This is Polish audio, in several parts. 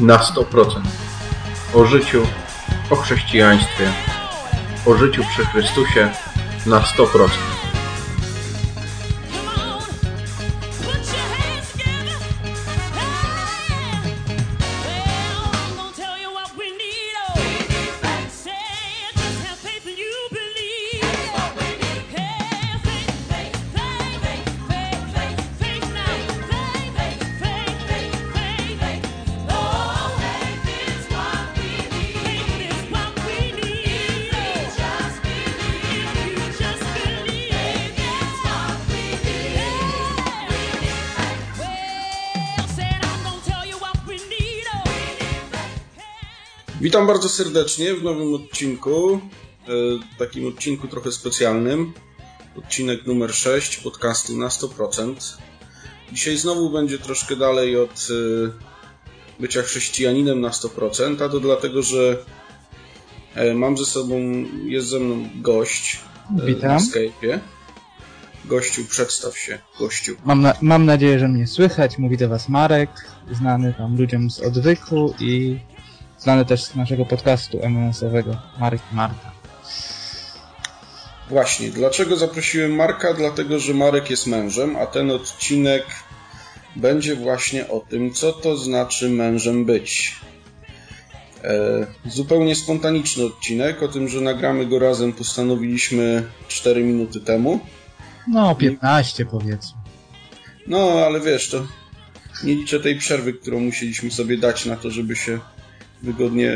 na 100%. O życiu, o chrześcijaństwie, o życiu przy Chrystusie na 100%. Witam bardzo serdecznie w nowym odcinku, e, takim odcinku trochę specjalnym. Odcinek numer 6 podcastu na 100%. Dzisiaj znowu będzie troszkę dalej od e, bycia chrześcijaninem na 100%, a to dlatego, że e, mam ze sobą, jest ze mną gość Witam. na Skype'ie. Gościu, przedstaw się, gościu. Mam, na, mam nadzieję, że mnie słychać. Mówi do Was Marek, znany tam ludziom z odwyku i znany też z naszego podcastu MNS-owego Marek i Marta. Właśnie, dlaczego zaprosiłem Marka? Dlatego, że Marek jest mężem, a ten odcinek będzie właśnie o tym, co to znaczy mężem być. E, zupełnie spontaniczny odcinek, o tym, że nagramy go razem postanowiliśmy 4 minuty temu. No, 15 powiedzmy. No, ale wiesz, to nie liczę tej przerwy, którą musieliśmy sobie dać na to, żeby się wygodnie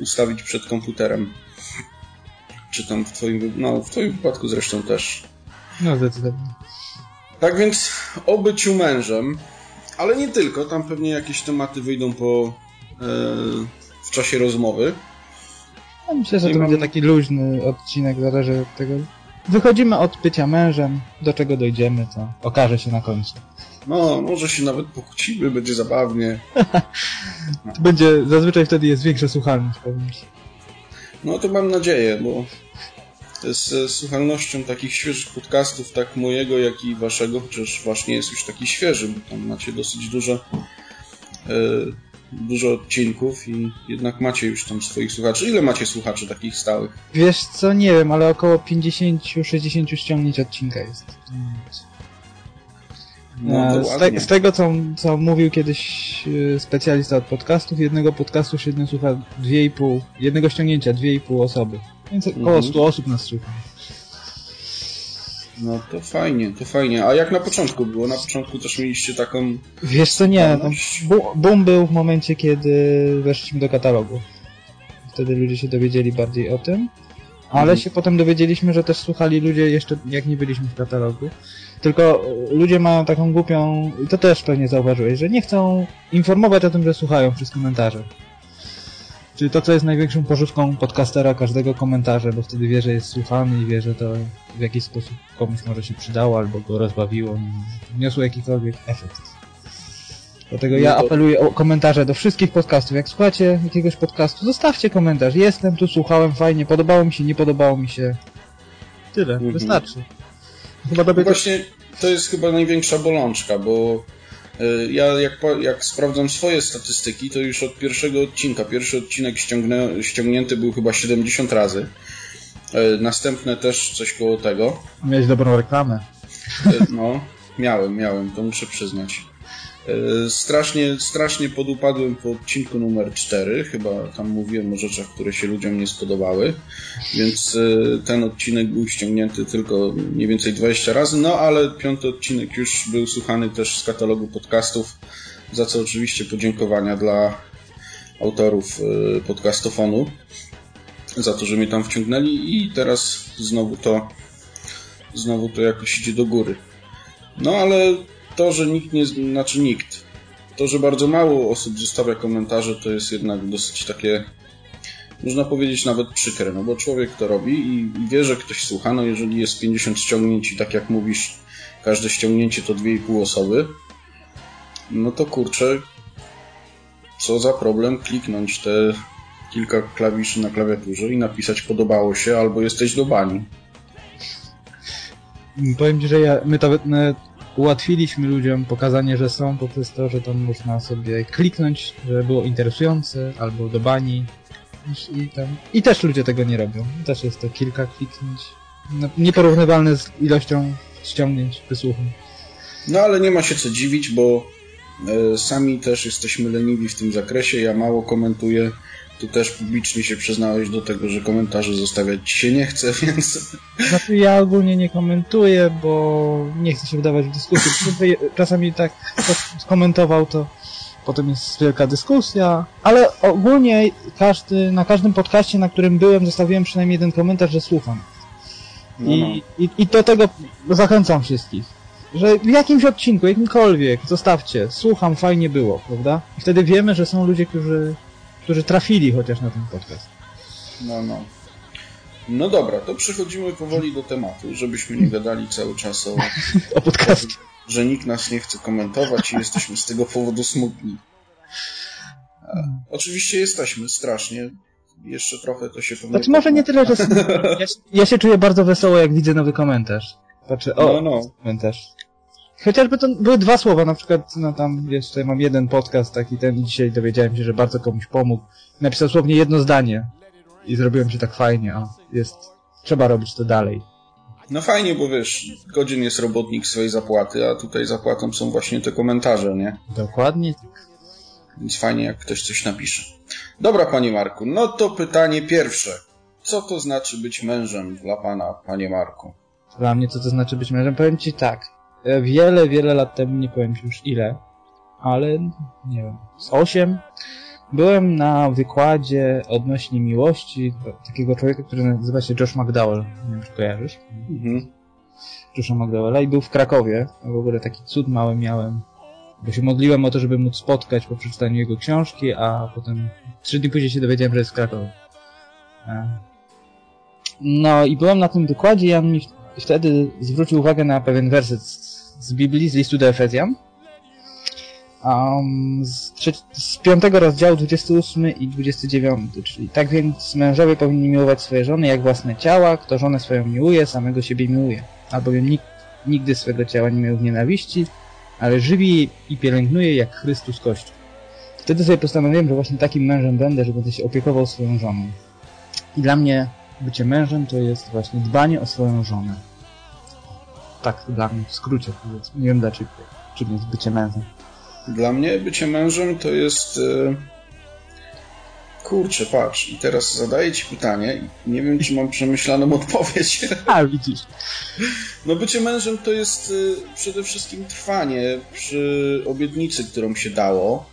ustawić przed komputerem. Czy tam w twoim, no, w twoim wypadku zresztą też. No, zdecydowanie. Tak więc o byciu mężem, ale nie tylko, tam pewnie jakieś tematy wyjdą po e, w czasie rozmowy. No, myślę, że I to mam- będzie taki luźny odcinek, zależy od tego. Wychodzimy od bycia mężem, do czego dojdziemy, to okaże się na końcu. No, może się nawet pokłócimy, będzie zabawnie. To będzie, zazwyczaj wtedy jest większa słuchalność, powiem ci. No to mam nadzieję, bo z e, słuchalnością takich świeżych podcastów, tak mojego, jak i waszego, chociaż wasz nie jest już taki świeży, bo tam macie dosyć dużo, e, dużo odcinków i jednak macie już tam swoich słuchaczy. Ile macie słuchaczy takich stałych? Wiesz co, nie wiem, ale około 50-60 ściągnięć odcinka jest. No E, z, te, z tego, co, co mówił kiedyś e, specjalista od podcastów, jednego podcastu średnio słucha 2,5, jednego ściągnięcia 2,5 osoby. Więc około Mhm. 100 osób nas słucha. No to fajnie, to fajnie. A jak na początku było? Na początku też mieliście taką... Wiesz co, nie, no, boom był w momencie, kiedy weszliśmy do katalogu. Wtedy ludzie się dowiedzieli bardziej o tym, ale Mhm. się potem dowiedzieliśmy, że też słuchali ludzie jeszcze jak nie byliśmy w katalogu. Tylko ludzie mają taką głupią, i to też pewnie zauważyłeś, że nie chcą informować o tym, że słuchają przez komentarze. Czyli to, co jest największą pożywką podcastera, każdego komentarza, bo wtedy wie, że jest słuchany i wie, że to w jakiś sposób komuś może się przydało albo go rozbawiło, wniosło jakikolwiek efekt. Dlatego ja No apeluję o komentarze do wszystkich podcastów. Jak słuchacie jakiegoś podcastu, zostawcie komentarz. Jestem tu, słuchałem, fajnie, podobało mi się, nie podobało mi się. Tyle, Mhm. wystarczy. Chyba No tobie właśnie to jest chyba największa bolączka, bo y, ja jak, jak sprawdzam swoje statystyki, to już od pierwszego odcinka, pierwszy odcinek ściągnę, ściągnięty był chyba 70 razy. Y, Następne też coś koło tego. Miałeś dobrą reklamę. Y, No, miałem, miałem, to muszę przyznać. Y, Strasznie, strasznie podupadłem po odcinku numer 4. Chyba tam mówiłem o rzeczach, które się ludziom nie spodobały. Więc y, ten odcinek był ściągnięty tylko mniej więcej 20 razy. No ale piąty odcinek już był słuchany też z katalogu podcastów. Za co oczywiście podziękowania dla autorów y, podcastofonu. Za to, że mnie tam wciągnęli i teraz znowu to znowu to jakoś idzie do góry. No ale to, że nikt nie, znaczy nikt, to, że bardzo mało osób zostawia komentarze, to jest jednak dosyć takie, można powiedzieć nawet przykre, no bo człowiek to robi i, wie, że ktoś słucha, no jeżeli jest 50 ściągnięć i tak jak mówisz, każde ściągnięcie to 2,5 osoby, no to kurczę, co za problem kliknąć te kilka klawiszy na klawiaturze i napisać podobało się albo jesteś do bani. Powiem ci, że ja, my my ułatwiliśmy ludziom pokazanie, że są poprzez to, że tam można sobie kliknąć, że było interesujące, albo do bani. I, tam. I też ludzie tego nie robią. Też jest to kilka kliknięć. No, nieporównywalne z ilością ściągnięć, wysłuchań. No ale nie ma się co dziwić, bo e, sami też jesteśmy leniwi w tym zakresie. Ja mało komentuję. Tu też publicznie się przyznałeś do tego, że komentarzy zostawiać ci się nie chce, więc... Znaczy ja ogólnie nie komentuję, bo nie chcę się wdawać w dyskusję. Czasami tak ktoś skomentował, to potem jest wielka dyskusja, ale ogólnie każdy, na każdym podcaście, na którym byłem, zostawiłem przynajmniej jeden komentarz, że słucham. No, I, no. i, I do tego zachęcam wszystkich. Że w jakimś odcinku, jakimkolwiek, zostawcie, słucham, fajnie było, prawda? I wtedy wiemy, że są ludzie, którzy, którzy trafili chociaż na ten podcast. No, no. No dobra, to przechodzimy powoli do tematu, żebyśmy nie gadali cały czas o, o podcastie. Że nikt nas nie chce komentować i jesteśmy z tego powodu smutni. oczywiście jesteśmy, strasznie jeszcze trochę to się pewnie... Znaczy może nie tyle, że... ja, ja się czuję bardzo wesoło, jak widzę nowy komentarz. Znaczy, o, no, no. komentarz. Chociażby to były dwa słowa, na przykład, no tam jeszcze mam jeden podcast taki ten i dzisiaj dowiedziałem się, że bardzo komuś pomógł. Napisał słownie jedno zdanie i zrobiłem się tak fajnie, o, jest, trzeba robić to dalej. No fajnie, bo wiesz, godzin jest robotnik swojej zapłaty, a tutaj zapłatą są właśnie te komentarze, nie? Dokładnie. Więc fajnie, jak ktoś coś napisze. Dobra, panie Marku, no to pytanie pierwsze. Co to znaczy być mężem dla pana, panie Marku? Dla mnie co to znaczy być mężem? Powiem ci tak. E, wiele, wiele lat temu, nie powiem już ile, ale nie wiem, z osiem, byłem na wykładzie odnośnie miłości takiego człowieka, który nazywa się Josh McDowell. Nie wiem, czy kojarzysz? Mhm. Josha McDowella i był w Krakowie. W ogóle taki cud mały miałem bo się modliłem o to, żeby móc spotkać po przeczytaniu jego książki, a potem trzy dni później się dowiedziałem, że jest w Krakowie. No i byłem na tym wykładzie i on mi wtedy zwrócił uwagę na pewien werset z Biblii, z listu do Efezjan. Um, z, z piątego rozdziału 28 i 29, czyli tak więc mężowie powinni miłować swoje żony jak własne ciała, kto żonę swoją miłuje, samego siebie miłuje. Albowiem nikt nigdy swego ciała nie miał w nienawiści, ale żywi i pielęgnuje jak Chrystus Kościół. Wtedy sobie postanowiłem, że właśnie takim mężem będę, że będę się opiekował swoją żoną. I dla mnie bycie mężem to jest właśnie dbanie o swoją żonę. Tak, dla mnie w skrócie powiedzmy. Nie wiem dlaczego, czym jest bycie mężem. Dla mnie bycie mężem to jest... Yy... Kurczę, patrz, i teraz zadaję ci pytanie i nie wiem, czy mam przemyślaną odpowiedź. A, widzisz. No bycie mężem to jest y, przede wszystkim trwanie przy obietnicy, którą się dało.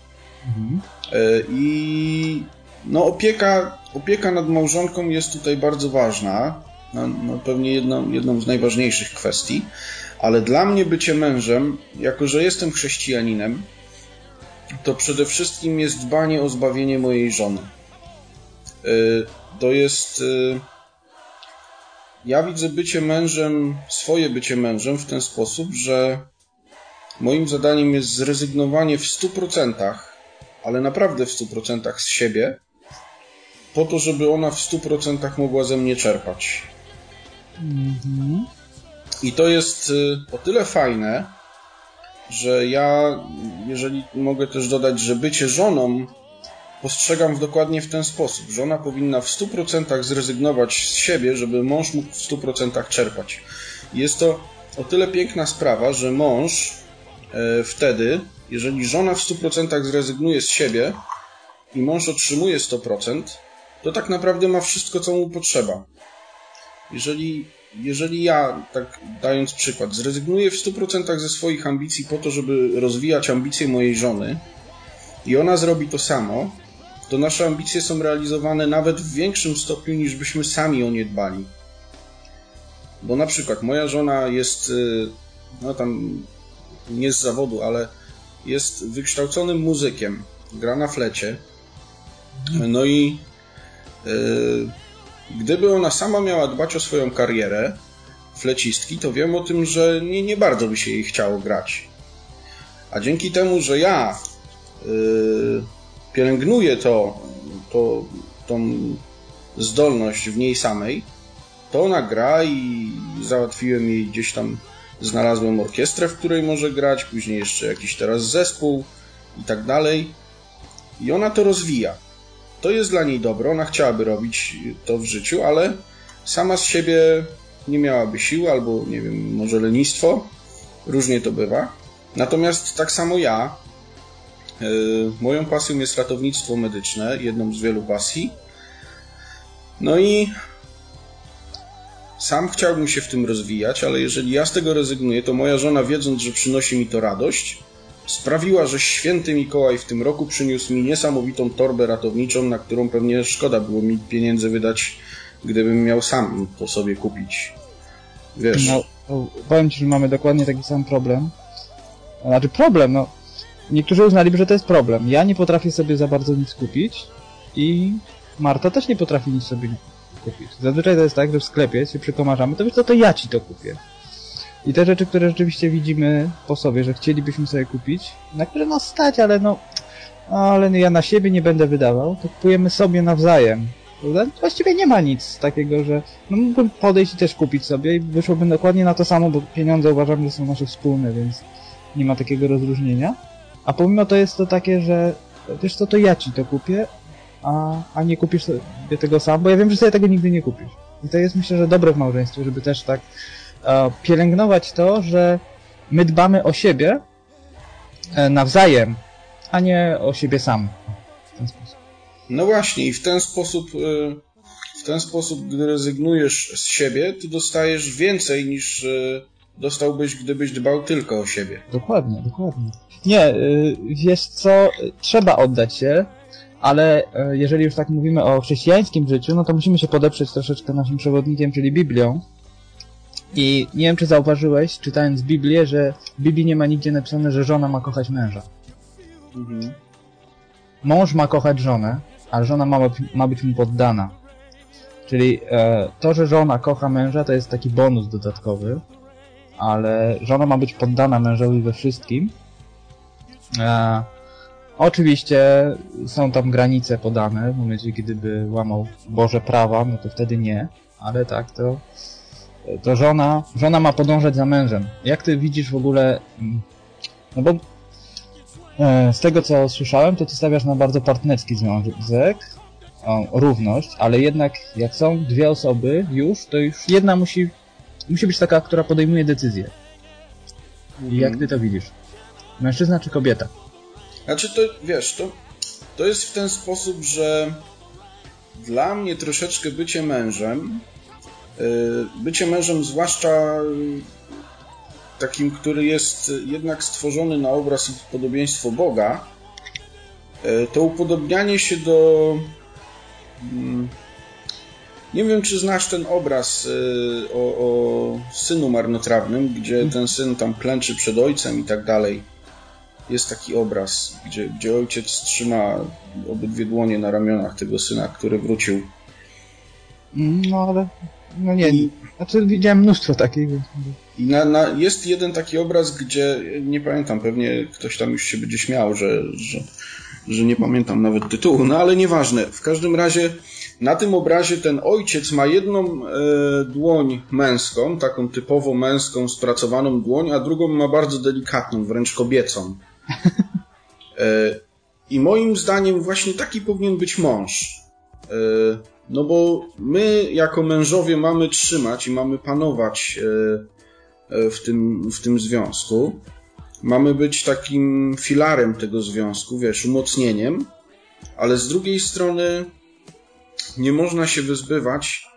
Mhm. Y, I no opieka, opieka nad małżonką jest tutaj bardzo ważna. No, no pewnie jedną, jedną z najważniejszych kwestii. Ale dla mnie bycie mężem, jako że jestem chrześcijaninem, to przede wszystkim jest dbanie o zbawienie mojej żony. Y, to jest ja widzę bycie mężem, swoje bycie mężem w ten sposób, że moim zadaniem jest zrezygnowanie w 100%, ale naprawdę w 100% z siebie, po to, żeby ona w 100% mogła ze mnie czerpać. Mhm. I to jest y, o tyle fajne, że ja, jeżeli mogę też dodać, że bycie żoną postrzegam w dokładnie w ten sposób. Żona powinna w 100% zrezygnować z siebie, żeby mąż mógł w 100% czerpać. Jest to o tyle piękna sprawa, że mąż e, wtedy, jeżeli żona w 100% zrezygnuje z siebie i mąż otrzymuje 100%, to tak naprawdę ma wszystko, co mu potrzeba. Jeżeli, jeżeli ja, tak dając przykład, zrezygnuję w 100% ze swoich ambicji po to, żeby rozwijać ambicje mojej żony i ona zrobi to samo, to nasze ambicje są realizowane nawet w większym stopniu niż byśmy sami o nie dbali. Bo na przykład moja żona jest, y, no tam nie z zawodu, ale jest wykształconym muzykiem, gra na flecie. No i gdyby ona sama miała dbać o swoją karierę flecistki, to wiem o tym, że nie, nie bardzo by się jej chciało grać. A dzięki temu, że ja yy, pielęgnuje to, to, tą zdolność w niej samej, to ona gra i załatwiłem jej gdzieś tam znalazłem orkiestrę, w której może grać, później jeszcze jakiś teraz zespół i tak dalej. I ona to rozwija. To jest dla niej dobre, ona chciałaby robić to w życiu, ale sama z siebie nie miałaby siły, albo nie wiem, może lenistwo. Różnie to bywa. Natomiast tak samo ja, yy, moją pasją jest ratownictwo medyczne, jedną z wielu pasji. No i sam chciałbym się w tym rozwijać, ale jeżeli ja z tego rezygnuję, to moja żona, wiedząc, że przynosi mi to radość, sprawiła, że święty Mikołaj w tym roku przyniósł mi niesamowitą torbę ratowniczą, na którą pewnie szkoda było mi pieniędzy wydać, gdybym miał sam to sobie kupić. Wiesz. No, powiem Ci, że mamy dokładnie taki sam problem. Znaczy problem, no. Niektórzy uznaliby, że to jest problem. Ja nie potrafię sobie za bardzo nic kupić i Marta też nie potrafi nic sobie kupić. Zazwyczaj to jest tak, że w sklepie się przekomarzamy, to wiesz co, to ja Ci to kupię. I te rzeczy, które rzeczywiście widzimy po sobie, że chcielibyśmy sobie kupić, na które nas stać, ale no, ale ja na siebie nie będę wydawał, to kupujemy sobie nawzajem. Właściwie nie ma nic takiego, że no mógłbym podejść i też kupić sobie i wyszłoby dokładnie na to samo, bo pieniądze uważam, że są nasze wspólne, więc nie ma takiego rozróżnienia. A pomimo to jest to takie, że wiesz co, to ja ci to kupię, a, a nie kupisz sobie tego sam, bo ja wiem, że sobie tego nigdy nie kupisz. I to jest myślę, że dobre w małżeństwie, żeby też tak pielęgnować to, że my dbamy o siebie e, nawzajem, a nie o siebie sam. W ten sposób. No właśnie, i w ten sposób, e, w ten sposób, gdy rezygnujesz z siebie, ty dostajesz więcej niż e, dostałbyś, gdybyś dbał tylko o siebie. Dokładnie, dokładnie. Nie, e, wiesz co, trzeba oddać się, ale jeżeli już tak mówimy o chrześcijańskim życiu, no to musimy się podeprzeć troszeczkę naszym przewodnikiem, czyli Biblią. I nie wiem, czy zauważyłeś, czytając Biblię, że w Biblii nie ma nigdzie napisane, że żona ma kochać męża. Mhm. Mąż ma kochać żonę, a żona ma, ma być mu poddana. Czyli e, to, że żona kocha męża, to jest taki bonus dodatkowy, ale żona ma być poddana mężowi we wszystkim. E, oczywiście są tam granice podane, w momencie gdyby łamał Boże prawa, no to wtedy nie, ale tak, to, to żona, żona ma podążać za mężem. Jak ty widzisz w ogóle, mm, no bo E, z tego co słyszałem, to ty stawiasz na bardzo partnerski związek, o, równość, ale jednak jak są dwie osoby już, to już jedna musi, musi być taka, która podejmuje decyzję. Mhm. Jak ty to widzisz? Mężczyzna czy kobieta? Znaczy to, wiesz, to, to jest w ten sposób, że dla mnie troszeczkę bycie mężem, bycie mężem zwłaszcza takim, który jest jednak stworzony na obraz i podobieństwo Boga, e, to upodobnianie się do. Mm, nie wiem, czy znasz ten obraz o, o synu marnotrawnym, gdzie mhm. ten syn tam klęczy przed ojcem i tak dalej. Jest taki obraz, gdzie, gdzie ojciec trzyma obydwie dłonie na ramionach tego syna, który wrócił. No ale. No nie, I... znaczy widziałem mnóstwo takich. I na, na, jest jeden taki obraz, gdzie nie pamiętam, pewnie ktoś tam już się będzie śmiał, że, że, że nie pamiętam nawet tytułu, no ale nieważne. W każdym razie na tym obrazie ten ojciec ma jedną e, dłoń męską, taką typowo męską, spracowaną dłoń, a drugą ma bardzo delikatną, wręcz kobiecą. E, I moim zdaniem właśnie taki powinien być mąż. E, no bo my jako mężowie mamy trzymać i mamy panować e, E, w tym, w tym związku. Mamy być takim filarem tego związku, wiesz, umocnieniem, ale z drugiej strony nie można się wyzbywać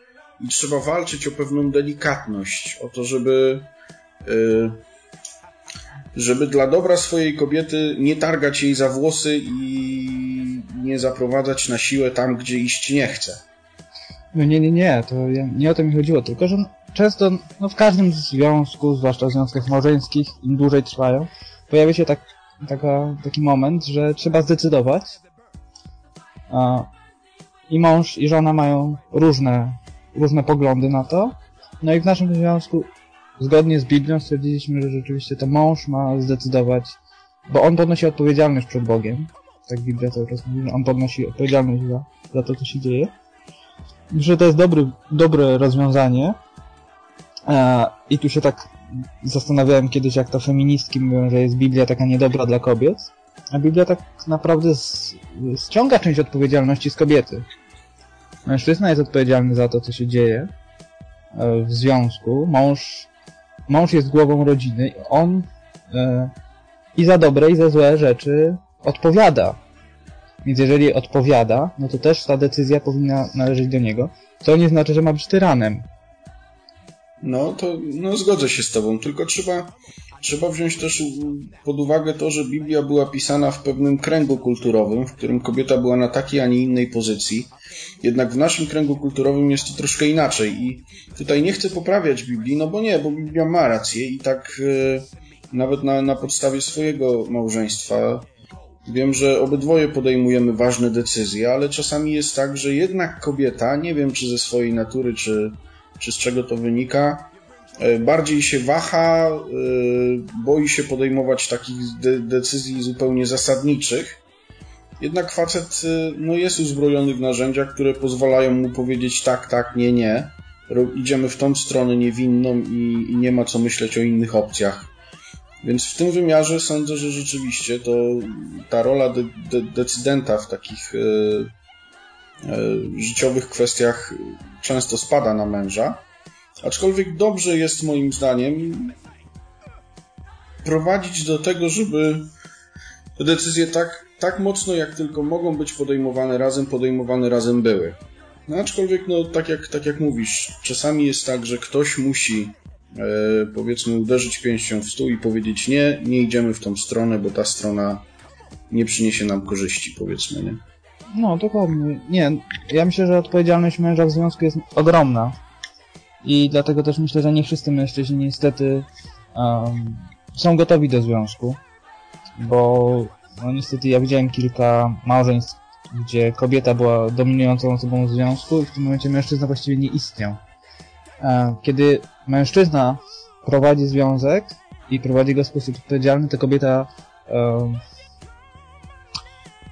i trzeba walczyć o pewną delikatność, o to, żeby e, żeby dla dobra swojej kobiety nie targać jej za włosy i nie zaprowadzać na siłę tam, gdzie iść nie chce. No nie, nie, nie, to nie o to mi chodziło, tylko że często, no w każdym związku, zwłaszcza w związkach małżeńskich, im dłużej trwają, pojawia się tak, taka, taki moment, że trzeba zdecydować. A, I mąż i żona mają różne, różne poglądy na to. No i w naszym związku, zgodnie z Biblią, stwierdziliśmy, że rzeczywiście to mąż ma zdecydować, bo on ponosi odpowiedzialność przed Bogiem. Tak Biblia cały czas mówi, że on podnosi odpowiedzialność za, za to, co się dzieje. Że to jest dobry, dobre rozwiązanie, E, I tu się tak zastanawiałem kiedyś, jak to feministki mówią, że jest Biblia taka niedobra dla kobiet, a Biblia tak naprawdę ściąga część odpowiedzialności z kobiety. Mężczyzna jest odpowiedzialny za to, co się dzieje e, w związku. Mąż, mąż jest głową rodziny. On e, i za dobre, i za złe rzeczy odpowiada. Więc jeżeli odpowiada, no to też ta decyzja powinna należeć do niego. To nie znaczy, że ma być tyranem. No, to no, zgodzę się z tobą, tylko trzeba, trzeba wziąć też pod uwagę to, że Biblia była pisana w pewnym kręgu kulturowym, w którym kobieta była na takiej, a nie innej pozycji. Jednak w naszym kręgu kulturowym jest to troszkę inaczej i tutaj nie chcę poprawiać Biblii, no bo nie, bo Biblia ma rację i tak e, nawet na, na podstawie swojego małżeństwa Wiem, że obydwoje podejmujemy ważne decyzje, ale czasami jest tak, że jednak kobieta, nie wiem czy ze swojej natury, czy, czy z czego to wynika, e, bardziej się waha, e, boi się podejmować takich de decyzji zupełnie zasadniczych. Jednak facet e, no, jest uzbrojony w narzędzia, które pozwalają mu powiedzieć tak, tak, nie, nie. Idziemy w tą stronę niewinną i, i nie ma co myśleć o innych opcjach. Więc w tym wymiarze sądzę, że rzeczywiście to ta rola de de decydenta w takich e, e, życiowych kwestiach często spada na męża. Aczkolwiek dobrze jest moim zdaniem prowadzić do tego, żeby te decyzje tak, tak mocno jak tylko mogą być podejmowane razem, podejmowane razem były. No aczkolwiek, no tak jak, tak jak mówisz, czasami jest tak, że ktoś musi powiedzmy uderzyć pięścią w stół i powiedzieć nie, nie idziemy w tą stronę, bo ta strona nie przyniesie nam korzyści, powiedzmy, nie? No, dokładnie. Nie, ja myślę, że odpowiedzialność męża w związku jest ogromna. I dlatego też myślę, że nie wszyscy mężczyźni niestety um, są gotowi do związku. Bo no niestety ja widziałem kilka małżeństw, gdzie kobieta była dominującą osobą w związku i w tym momencie mężczyzna właściwie nie istniał. E, kiedy mężczyzna prowadzi związek i prowadzi go w sposób odpowiedzialny, to kobieta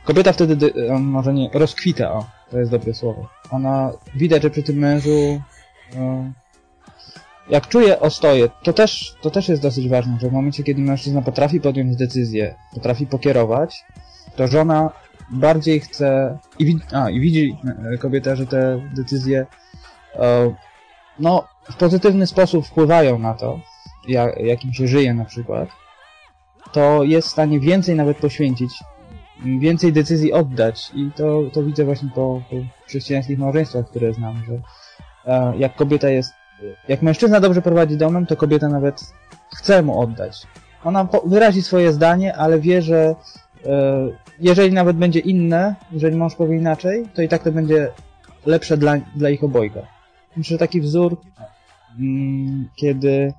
kobieta wtedy może nie, rozkwita, o, to jest dobre słowo. Ona widać, że przy tym mężu jak czuje ostoję, to też, to też jest dosyć ważne, że w momencie, kiedy mężczyzna potrafi podjąć decyzję, potrafi pokierować, to żona bardziej chce i, a, i widzi e, kobieta, że te decyzje no, w pozytywny sposób wpływają na to, jak, jakim się żyje na przykład, to jest w stanie więcej nawet poświęcić, więcej decyzji oddać i to, to widzę właśnie po, po chrześcijańskich małżeństwach, które znam, że e, jak kobieta jest, jak mężczyzna dobrze prowadzi domem, to kobieta nawet chce mu oddać. Ona wyrazi swoje zdanie, ale wie, że e, jeżeli nawet będzie inne, jeżeli mąż powie inaczej, to i tak to będzie lepsze dla, dla ich obojga. Myślę, taki wzór, mm, kiedy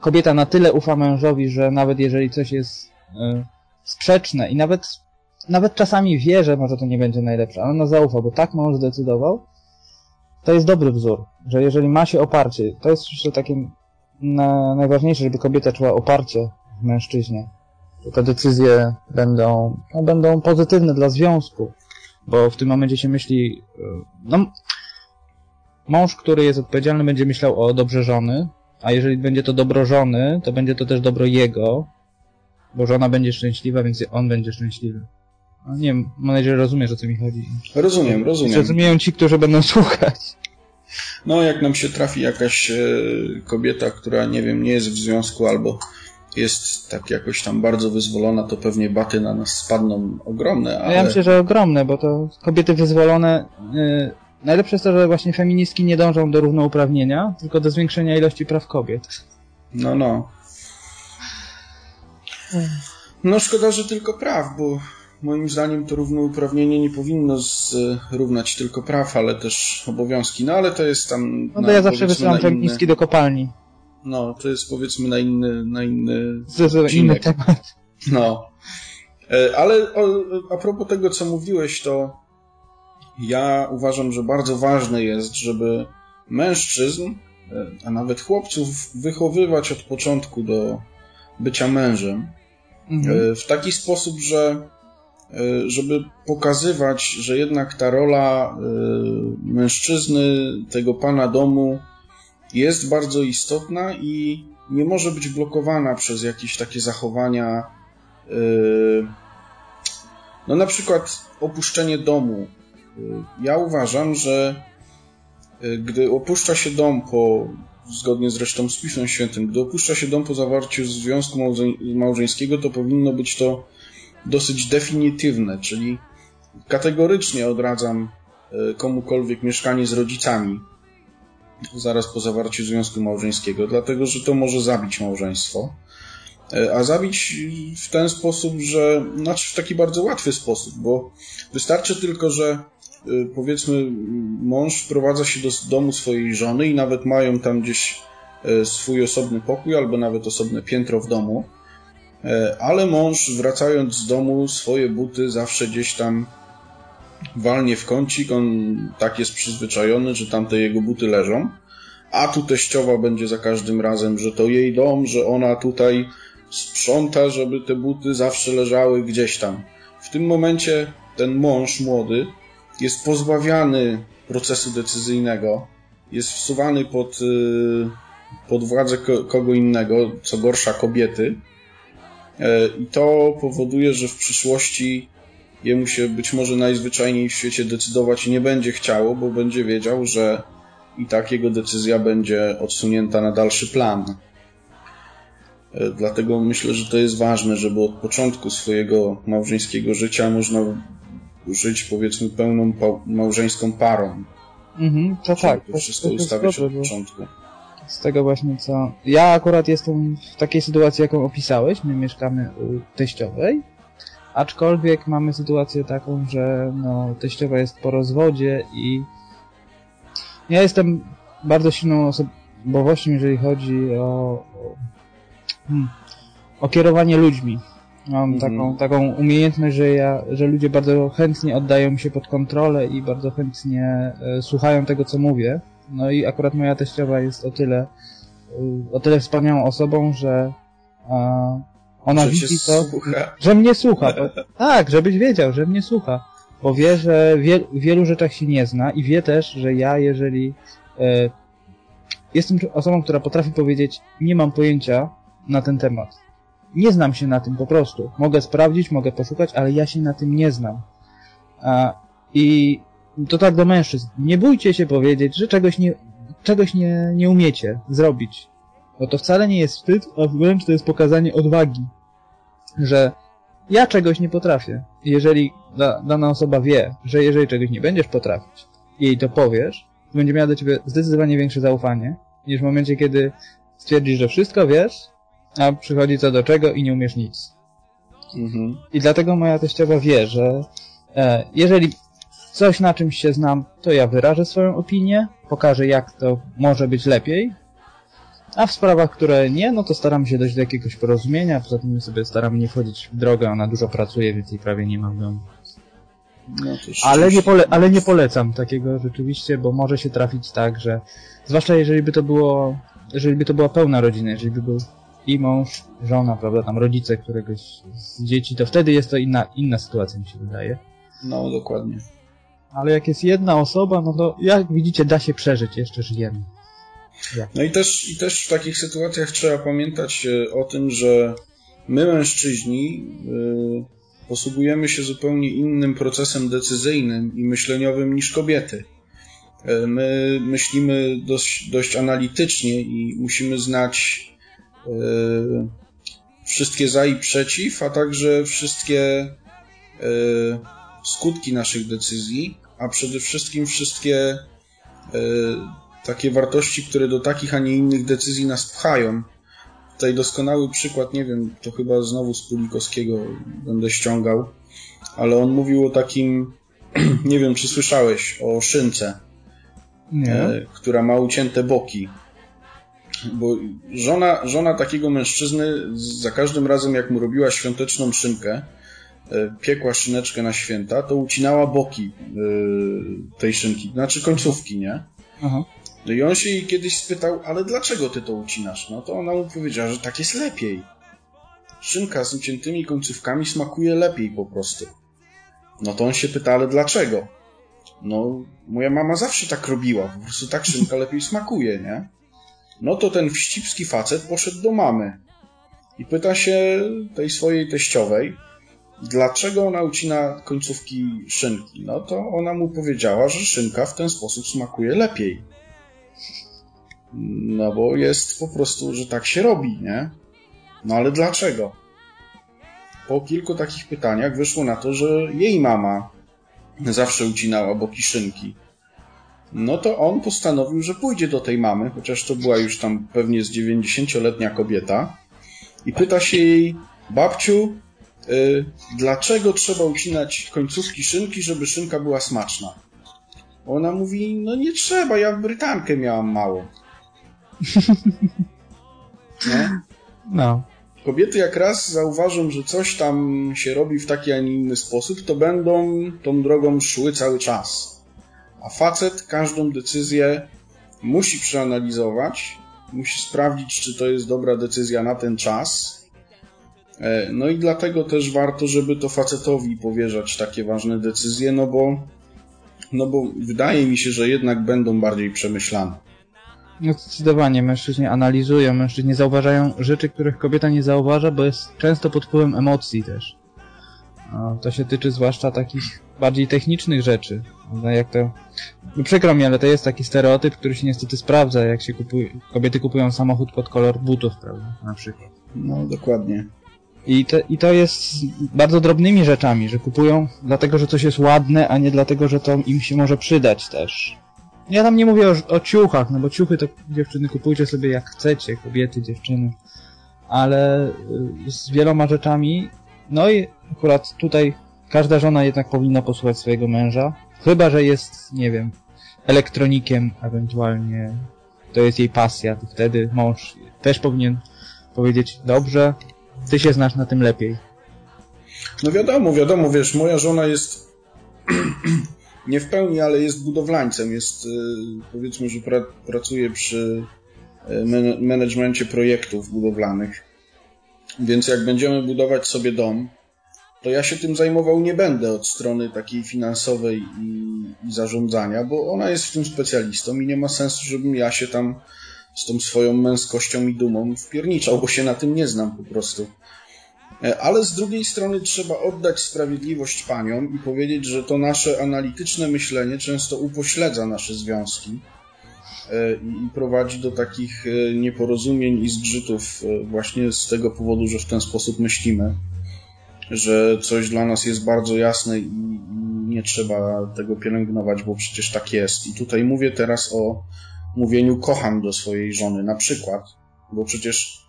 kobieta na tyle ufa mężowi, że nawet jeżeli coś jest y, sprzeczne i nawet nawet czasami wie, że może to nie będzie najlepsze, ale ona zaufa, bo tak mąż zdecydował, to jest dobry wzór, że jeżeli ma się oparcie, to jest jeszcze takie na, najważniejsze, żeby kobieta czuła oparcie w mężczyźnie, te decyzje będą, no, będą pozytywne dla związku, bo w tym momencie się myśli, y, no mąż, który jest odpowiedzialny, będzie myślał o dobrze żony, a jeżeli będzie to dobro żony, to będzie to też dobro jego, bo żona będzie szczęśliwa, więc on będzie szczęśliwy. No, nie wiem, mam nadzieję, że rozumiesz, o co mi chodzi. Rozumiem, rozumiem. Zrozumieją ci, którzy będą słuchać. No, jak nam się trafi jakaś e, kobieta, która, nie wiem, nie jest w związku albo jest tak jakoś tam bardzo wyzwolona, to pewnie baty na nas spadną ogromne, ale... Ja myślę, że ogromne, bo to kobiety wyzwolone... Yy Najlepsze jest to, że właśnie feministki nie dążą do równouprawnienia, tylko do zwiększenia ilości praw kobiet. No, no. No szkoda, że tylko praw, bo moim zdaniem to równouprawnienie nie powinno zrównać tylko praw, ale też obowiązki. No ale to jest tam... No to ja zawsze wysyłam feministki do kopalni. No, to jest powiedzmy na inny, na inny Zdecydowanie inny temat. No. E, ale o, a propos tego, co mówiłeś, to ja uważam, że bardzo ważne jest, żeby mężczyzn, e, a nawet chłopców, wychowywać od początku do bycia mężem. Mhm. E, w taki sposób, że e, żeby pokazywać, że jednak ta rola mężczyzny, tego pana domu jest bardzo istotna i nie może być blokowana przez jakieś takie zachowania. No na przykład opuszczenie domu. Yy, ja uważam, że yy, gdy opuszcza się dom po, zgodnie zresztą z Pismem Świętym, gdy opuszcza się dom po zawarciu związku małżeńskiego, to powinno być to dosyć definitywne, czyli kategorycznie odradzam komukolwiek mieszkanie z rodzicami zaraz po zawarciu związku małżeńskiego, dlatego że to może zabić małżeństwo. A zabić w ten sposób, że, znaczy w taki bardzo łatwy sposób, bo wystarczy tylko, że powiedzmy mąż wprowadza się do domu swojej żony i nawet mają tam gdzieś e, swój osobny pokój albo nawet osobne piętro w domu, ale mąż wracając z domu swoje buty zawsze gdzieś tam walnie w kącik, on tak jest przyzwyczajony, że tam te jego buty leżą, a tu teściowa będzie za każdym razem, że to jej dom, że ona tutaj sprząta, żeby te buty zawsze leżały gdzieś tam. W tym momencie ten mąż młody jest pozbawiany procesu decyzyjnego, jest wsuwany pod, y, pod władzę kogo innego, co gorsza kobiety. E, I to powoduje, że w przyszłości jemu się być może najzwyczajniej w świecie decydować nie będzie chciało, bo będzie wiedział, że i tak jego decyzja będzie odsunięta na dalszy plan. E, dlatego myślę, że to jest ważne, żeby od początku swojego małżeńskiego życia można żyć powiedzmy pełną małżeńską parą. Mhm, to tak. To wszystko to ustawić od początku. Z tego właśnie co... Ja akurat jestem w takiej sytuacji, jaką opisałeś. My mieszkamy u teściowej Aczkolwiek mamy sytuację taką, że no, teściowa jest po rozwodzie i ja jestem bardzo silną osobowością, jeżeli chodzi o, hmm, o kierowanie ludźmi. Mam mhm. taką, taką umiejętność, że, ja, że ludzie bardzo chętnie oddają mi się pod kontrolę i bardzo chętnie e, słuchają tego, co mówię. No i akurat moja teściowa jest o tyle, e, o tyle wspaniałą osobą, że e, ona że widzi to, słucha. że mnie słucha. Bo, tak, żebyś wiedział, że mnie słucha. Bo wie, że wie, w wielu rzeczach się nie zna i wie też, że ja, jeżeli e, jestem osobą, która potrafi powiedzieć, nie mam pojęcia na ten temat. Nie znam się na tym po prostu. Mogę sprawdzić, mogę poszukać, ale ja się na tym nie znam. A, I to tak do mężczyzn. Nie bójcie się powiedzieć, że czegoś nie, czegoś nie, nie umiecie zrobić. Bo to wcale nie jest wstyd, a wręcz to jest pokazanie odwagi, że ja czegoś nie potrafię. Jeżeli da, dana osoba wie, że jeżeli czegoś nie będziesz potrafić jej to powiesz, to będzie miała do ciebie zdecydowanie większe zaufanie, niż w momencie, kiedy stwierdzisz, że wszystko wiesz, a przychodzi co do czego i nie umiesz nic. Mhm. I dlatego moja teściowa wie, że e, jeżeli coś na czymś się znam, to ja wyrażę swoją opinię, pokażę jak to może być lepiej, a w sprawach, które nie, no to staram się dojść do jakiegoś porozumienia, poza tym sobie staram nie wchodzić w drogę, ona dużo pracuje, więc jej prawie nie mam domu. No ale, nie pole ale nie polecam takiego rzeczywiście, bo może się trafić tak, że zwłaszcza jeżeli by to było, jeżeli by to była pełna rodzina, jeżeli by był i mąż, żona, prawda, tam rodzice któregoś z dzieci, to wtedy jest to inna, inna sytuacja, mi się wydaje. No, dokładnie. Ale jak jest jedna osoba, no to jak widzicie, da się przeżyć, jeszcze żyjemy. No i też, i też w takich sytuacjach trzeba pamiętać e, o tym, że my mężczyźni e, posługujemy się zupełnie innym procesem decyzyjnym i myśleniowym niż kobiety. E, my myślimy dość, dość analitycznie i musimy znać wszystkie za i przeciw, a także wszystkie skutki naszych decyzji, a przede wszystkim wszystkie takie wartości, które do takich, a nie innych decyzji nas pchają. Tutaj doskonały przykład, nie wiem, to chyba znowu z Pulikowskiego będę ściągał, ale on mówił o takim, nie wiem, czy słyszałeś, o szynce, e, która ma ucięte boki. Bo żona, żona takiego mężczyzny za każdym razem, jak mu robiła świąteczną szynkę, e, piekła szyneczkę na święta, to ucinała boki e, tej szynki, znaczy końcówki, nie? Aha. No i on się jej kiedyś spytał, ale dlaczego ty to ucinasz? No to ona mu powiedziała, że tak jest lepiej. Szynka z uciętymi końcówkami smakuje lepiej po prostu. No to on się pyta, ale dlaczego? No, moja mama zawsze tak robiła, po prostu tak szynka lepiej smakuje, nie? No to ten wścibski facet poszedł do mamy i pyta się tej swojej teściowej, dlaczego ona ucina końcówki szynki. No to ona mu powiedziała, że szynka w ten sposób smakuje lepiej. No bo jest po prostu, że tak się robi, nie? No ale dlaczego? Po kilku takich pytaniach wyszło na to, że jej mama zawsze ucinała boki szynki. No to on postanowił, że pójdzie do tej mamy, chociaż to była już tam pewnie z 90-letnia kobieta i pyta się jej, babciu, yy, dlaczego trzeba ucinać końcówki szynki, żeby szynka była smaczna? Ona mówi, no nie trzeba, ja w Brytankę miałam mało. Nie? No. Kobiety jak raz zauważą, że coś tam się robi w taki, a nie inny sposób, to będą tą drogą szły cały czas. A facet każdą decyzję musi przeanalizować, musi sprawdzić, czy to jest dobra decyzja na ten czas. E, no i dlatego też warto, żeby to facetowi powierzać takie ważne decyzje, no bo, no bo wydaje mi się, że jednak będą bardziej przemyślane. No zdecydowanie, mężczyźni analizują, mężczyźni zauważają rzeczy, których kobieta nie zauważa, bo jest często pod wpływem emocji też. To się tyczy zwłaszcza takich bardziej technicznych rzeczy. Jak to... No przykro mi, ale to jest taki stereotyp, który się niestety sprawdza, jak się kupuje... kobiety kupują samochód pod kolor butów, prawda, na przykład. No, dokładnie. I, te, I to jest bardzo drobnymi rzeczami, że kupują dlatego, że coś jest ładne, a nie dlatego, że to im się może przydać też. Ja tam nie mówię o, o ciuchach, no bo ciuchy to dziewczyny kupujcie sobie jak chcecie, kobiety, dziewczyny. Ale y, z wieloma rzeczami, no i akurat tutaj każda żona jednak powinna posłuchać swojego męża. Chyba, że jest, nie wiem, elektronikiem, ewentualnie to jest jej pasja, to wtedy mąż też powinien powiedzieć, dobrze, ty się znasz na tym lepiej. No wiadomo, wiadomo, wiesz, moja żona jest nie w pełni, ale jest budowlańcem, jest y, powiedzmy, że pra, pracuje przy y, managemencie projektów budowlanych. Więc jak będziemy budować sobie dom, to ja się tym zajmował nie będę od strony takiej finansowej i, i zarządzania, bo ona jest w tym specjalistą i nie ma sensu, żebym ja się tam z tą swoją męskością i dumą wpierniczał, bo się na tym nie znam po prostu. E, ale z drugiej strony trzeba oddać sprawiedliwość paniom i powiedzieć, że to nasze analityczne myślenie często upośledza nasze związki i prowadzi do takich e, nieporozumień i zgrzytów właśnie z tego powodu, że w ten sposób myślimy, że coś dla nas jest bardzo jasne i nie trzeba tego pielęgnować, bo przecież tak jest. I tutaj mówię teraz o mówieniu kocham do swojej żony na przykład, bo przecież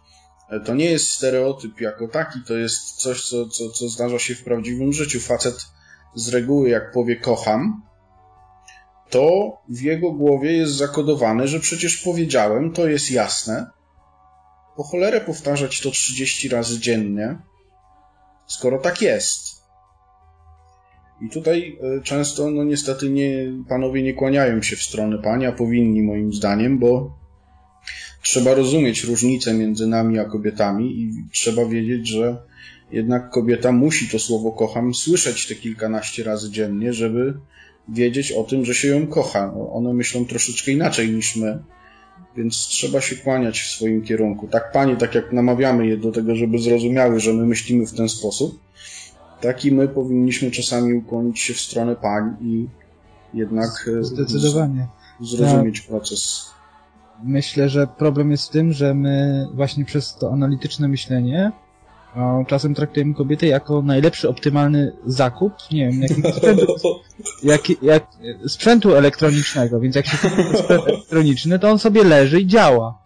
to nie jest stereotyp jako taki, to jest coś, co, co, co zdarza się w prawdziwym życiu. Facet z reguły, jak powie kocham, to w jego głowie jest zakodowane, że przecież powiedziałem, to jest jasne. Po cholerę powtarzać to 30 razy dziennie, skoro tak jest. I tutaj e, często, no niestety, nie, panowie nie kłaniają się w stronę a powinni moim zdaniem, bo trzeba rozumieć różnicę między nami a kobietami i trzeba wiedzieć, że jednak kobieta musi to słowo kocham słyszeć te kilkanaście razy dziennie, żeby wiedzieć o tym, że się ją kocha. One myślą troszeczkę inaczej niż my, więc trzeba się kłaniać w swoim kierunku. Tak panie, tak jak namawiamy je do tego, żeby zrozumiały, że my myślimy w ten sposób, tak i my powinniśmy czasami ukłonić się w stronę pań i jednak e, Zdecydowanie. zrozumieć proces myślę, że problem jest w tym, że my właśnie przez to analityczne myślenie czasem traktujemy kobiety jako najlepszy, optymalny zakup, nie wiem, jakiego sprzętu, jak, jak, sprzętu elektronicznego, więc jak się kupi sprzęt elektroniczny, to on sobie leży i działa.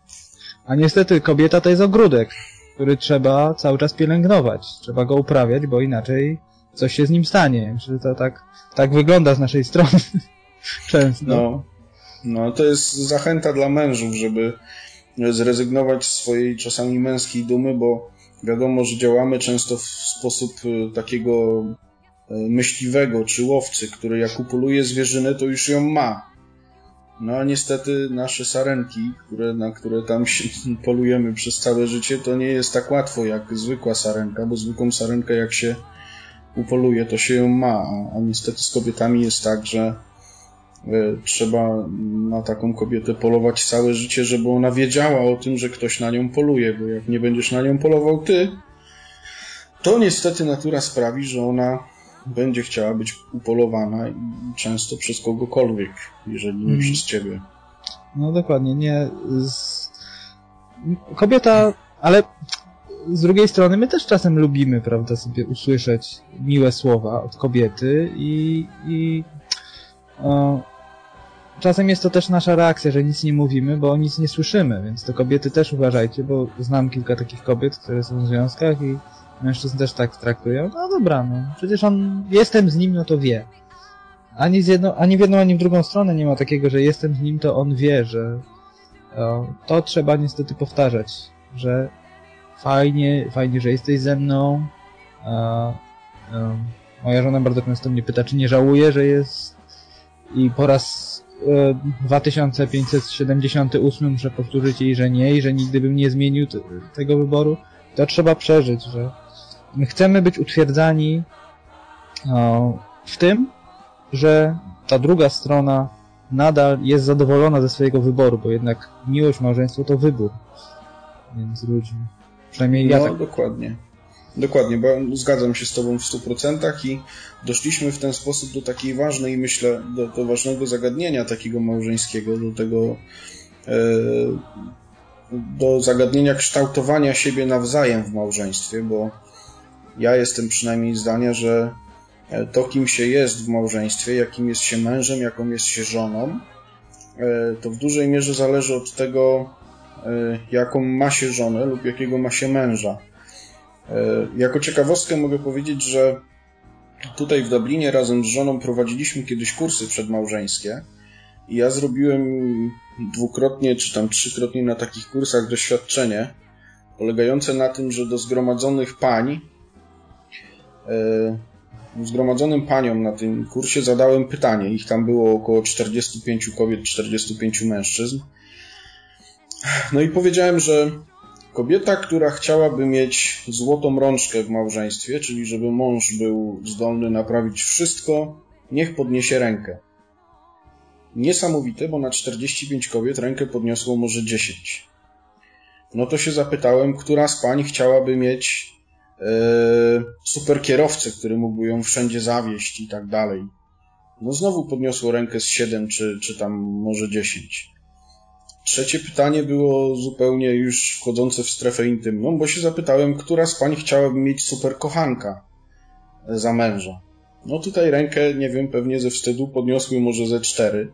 A niestety kobieta to jest ogródek, który trzeba cały czas pielęgnować. Trzeba go uprawiać, bo inaczej coś się z nim stanie. Że to tak, tak wygląda z naszej strony często. No. No, to jest zachęta dla mężów, żeby zrezygnować z swojej czasami męskiej dumy, bo wiadomo, że działamy często w sposób y, takiego y, myśliwego czy łowcy, który jak upoluje zwierzynę, to już ją ma. No a niestety nasze sarenki, które, na które tam się polujemy przez całe życie, to nie jest tak łatwo jak zwykła sarenka, bo zwykłą sarenkę jak się upoluje, to się ją ma, a, a niestety z kobietami jest tak, że trzeba na taką kobietę polować całe życie, żeby ona wiedziała o tym, że ktoś na nią poluje, bo jak nie będziesz na nią polował ty, to niestety natura sprawi, że ona będzie chciała być upolowana i często przez kogokolwiek, jeżeli nie mm. przez ciebie. No dokładnie, nie. Z... Kobieta, ale z drugiej strony my też czasem lubimy, prawda, sobie usłyszeć miłe słowa od kobiety i, i o, czasem jest to też nasza reakcja, że nic nie mówimy, bo nic nie słyszymy, więc to kobiety też uważajcie, bo znam kilka takich kobiet, które są w związkach i mężczyzn też tak traktują. No dobra, no przecież on, jestem z nim, no to wie. Ani, z jedną, ani w jedną, ani w drugą stronę nie ma takiego, że jestem z nim, to on wie, że o, to trzeba niestety powtarzać, że fajnie, fajnie, że jesteś ze mną. A, a, moja żona bardzo często mnie pyta, czy nie żałuje, że jest i po raz e, 2578 muszę powtórzyć jej, że nie i że nigdy bym nie zmienił tego wyboru. To trzeba przeżyć, że my chcemy być utwierdzani o, w tym, że ta druga strona nadal jest zadowolona ze swojego wyboru, bo jednak miłość, małżeństwo to wybór między ludźmi. Przynajmniej ja no, tak. dokładnie. Dokładnie, bo zgadzam się z Tobą w 100% i doszliśmy w ten sposób do takiej ważnej, myślę, do, do ważnego zagadnienia takiego małżeńskiego, do tego, e, do zagadnienia kształtowania siebie nawzajem w małżeństwie, bo ja jestem przynajmniej zdania, że e, to, kim się jest w małżeństwie, jakim jest się mężem, jaką jest się żoną, e, to w dużej mierze zależy od tego, jaką ma się żonę lub jakiego ma się męża. E, jako ciekawostkę mogę powiedzieć, że tutaj w Dublinie razem z żoną prowadziliśmy kiedyś kursy przedmałżeńskie i ja zrobiłem dwukrotnie czy tam trzykrotnie na takich kursach doświadczenie polegające na tym, że do zgromadzonych pań e, zgromadzonym paniom na tym kursie zadałem pytanie. Ich tam było około 45 kobiet, 45 mężczyzn. No i powiedziałem, że kobieta, która chciałaby mieć złotą rączkę w małżeństwie, czyli żeby mąż był zdolny naprawić wszystko, niech podniesie rękę. Niesamowite, bo na 45 kobiet rękę podniosło może 10. No to się zapytałem, która z pań chciałaby mieć e, super kierowcę, który mógłby ją wszędzie zawieść i tak dalej. No znowu podniosło rękę z 7 czy, czy tam może 10. Trzecie pytanie było zupełnie już wchodzące w strefę intymną, bo się zapytałem, która z pań chciałaby mieć super kochanka za męża. No tutaj rękę, nie wiem, pewnie ze wstydu podniosły może ze cztery,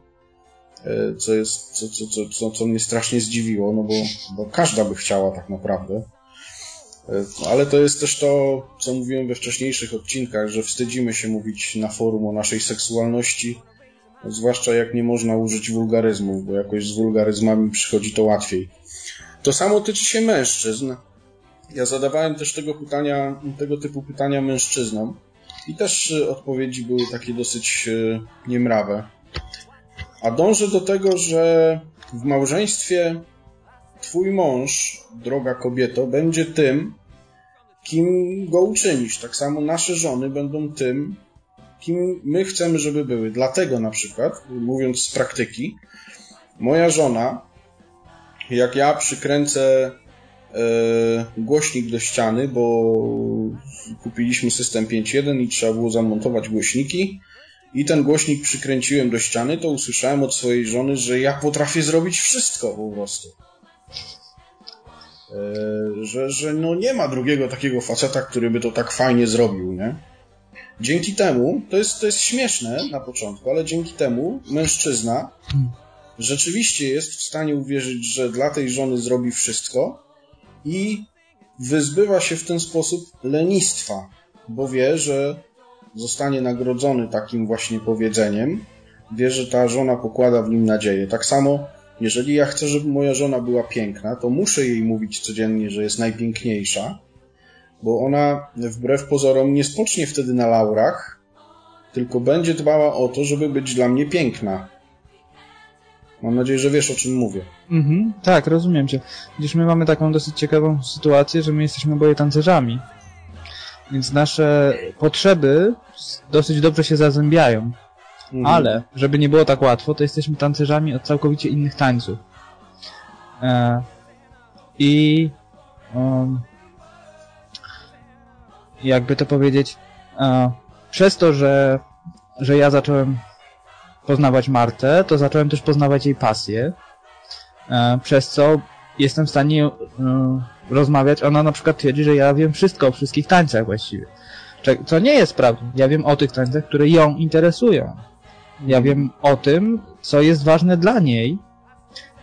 e, co jest, co, co, co, co, co mnie strasznie zdziwiło, no bo, bo każda by chciała tak naprawdę. E, ale to jest też to, co mówiłem we wcześniejszych odcinkach, że wstydzimy się mówić na forum o naszej seksualności, Zwłaszcza jak nie można użyć wulgaryzmów, bo jakoś z wulgaryzmami przychodzi to łatwiej. To samo tyczy się mężczyzn. Ja zadawałem też tego pytania, tego typu pytania mężczyznom i też e, odpowiedzi były takie dosyć e, niemrawe. A dążę do tego, że w małżeństwie twój mąż, droga kobieto, będzie tym, kim go uczynisz. Tak samo nasze żony będą tym, kim my chcemy, żeby były. Dlatego na przykład, mówiąc z praktyki, moja żona, jak ja przykręcę e, głośnik do ściany, bo kupiliśmy system 5.1 i trzeba było zamontować głośniki i ten głośnik przykręciłem do ściany, to usłyszałem od swojej żony, że ja potrafię zrobić wszystko po prostu. E, że, że no nie ma drugiego takiego faceta, który by to tak fajnie zrobił, nie? Dzięki temu, to jest, to jest śmieszne na początku, ale dzięki temu mężczyzna rzeczywiście jest w stanie uwierzyć, że dla tej żony zrobi wszystko i wyzbywa się w ten sposób lenistwa, bo wie, że zostanie nagrodzony takim właśnie powiedzeniem, wie, że ta żona pokłada w nim nadzieję. Tak samo, jeżeli ja chcę, żeby moja żona była piękna, to muszę jej mówić codziennie, że jest najpiękniejsza, bo ona wbrew pozorom nie spocznie wtedy na laurach, tylko będzie dbała o to, żeby być dla mnie piękna. Mam nadzieję, że wiesz o czym mówię. Mhm, tak, rozumiem cię. Gdyż my mamy taką dosyć ciekawą sytuację, że my jesteśmy oboje tancerzami. Więc nasze potrzeby dosyć dobrze się zazębiają. Mhm. Ale, żeby nie było tak łatwo, to jesteśmy tancerzami od całkowicie innych tańców. E, I um, jakby to powiedzieć, przez to, że, że ja zacząłem poznawać Martę, to zacząłem też poznawać jej pasję, przez co jestem w stanie e, rozmawiać. Ona na przykład twierdzi, że ja wiem wszystko o wszystkich tańcach właściwie. Co nie jest prawdą. Ja wiem o tych tańcach, które ją interesują. Ja wiem o tym, co jest ważne dla niej.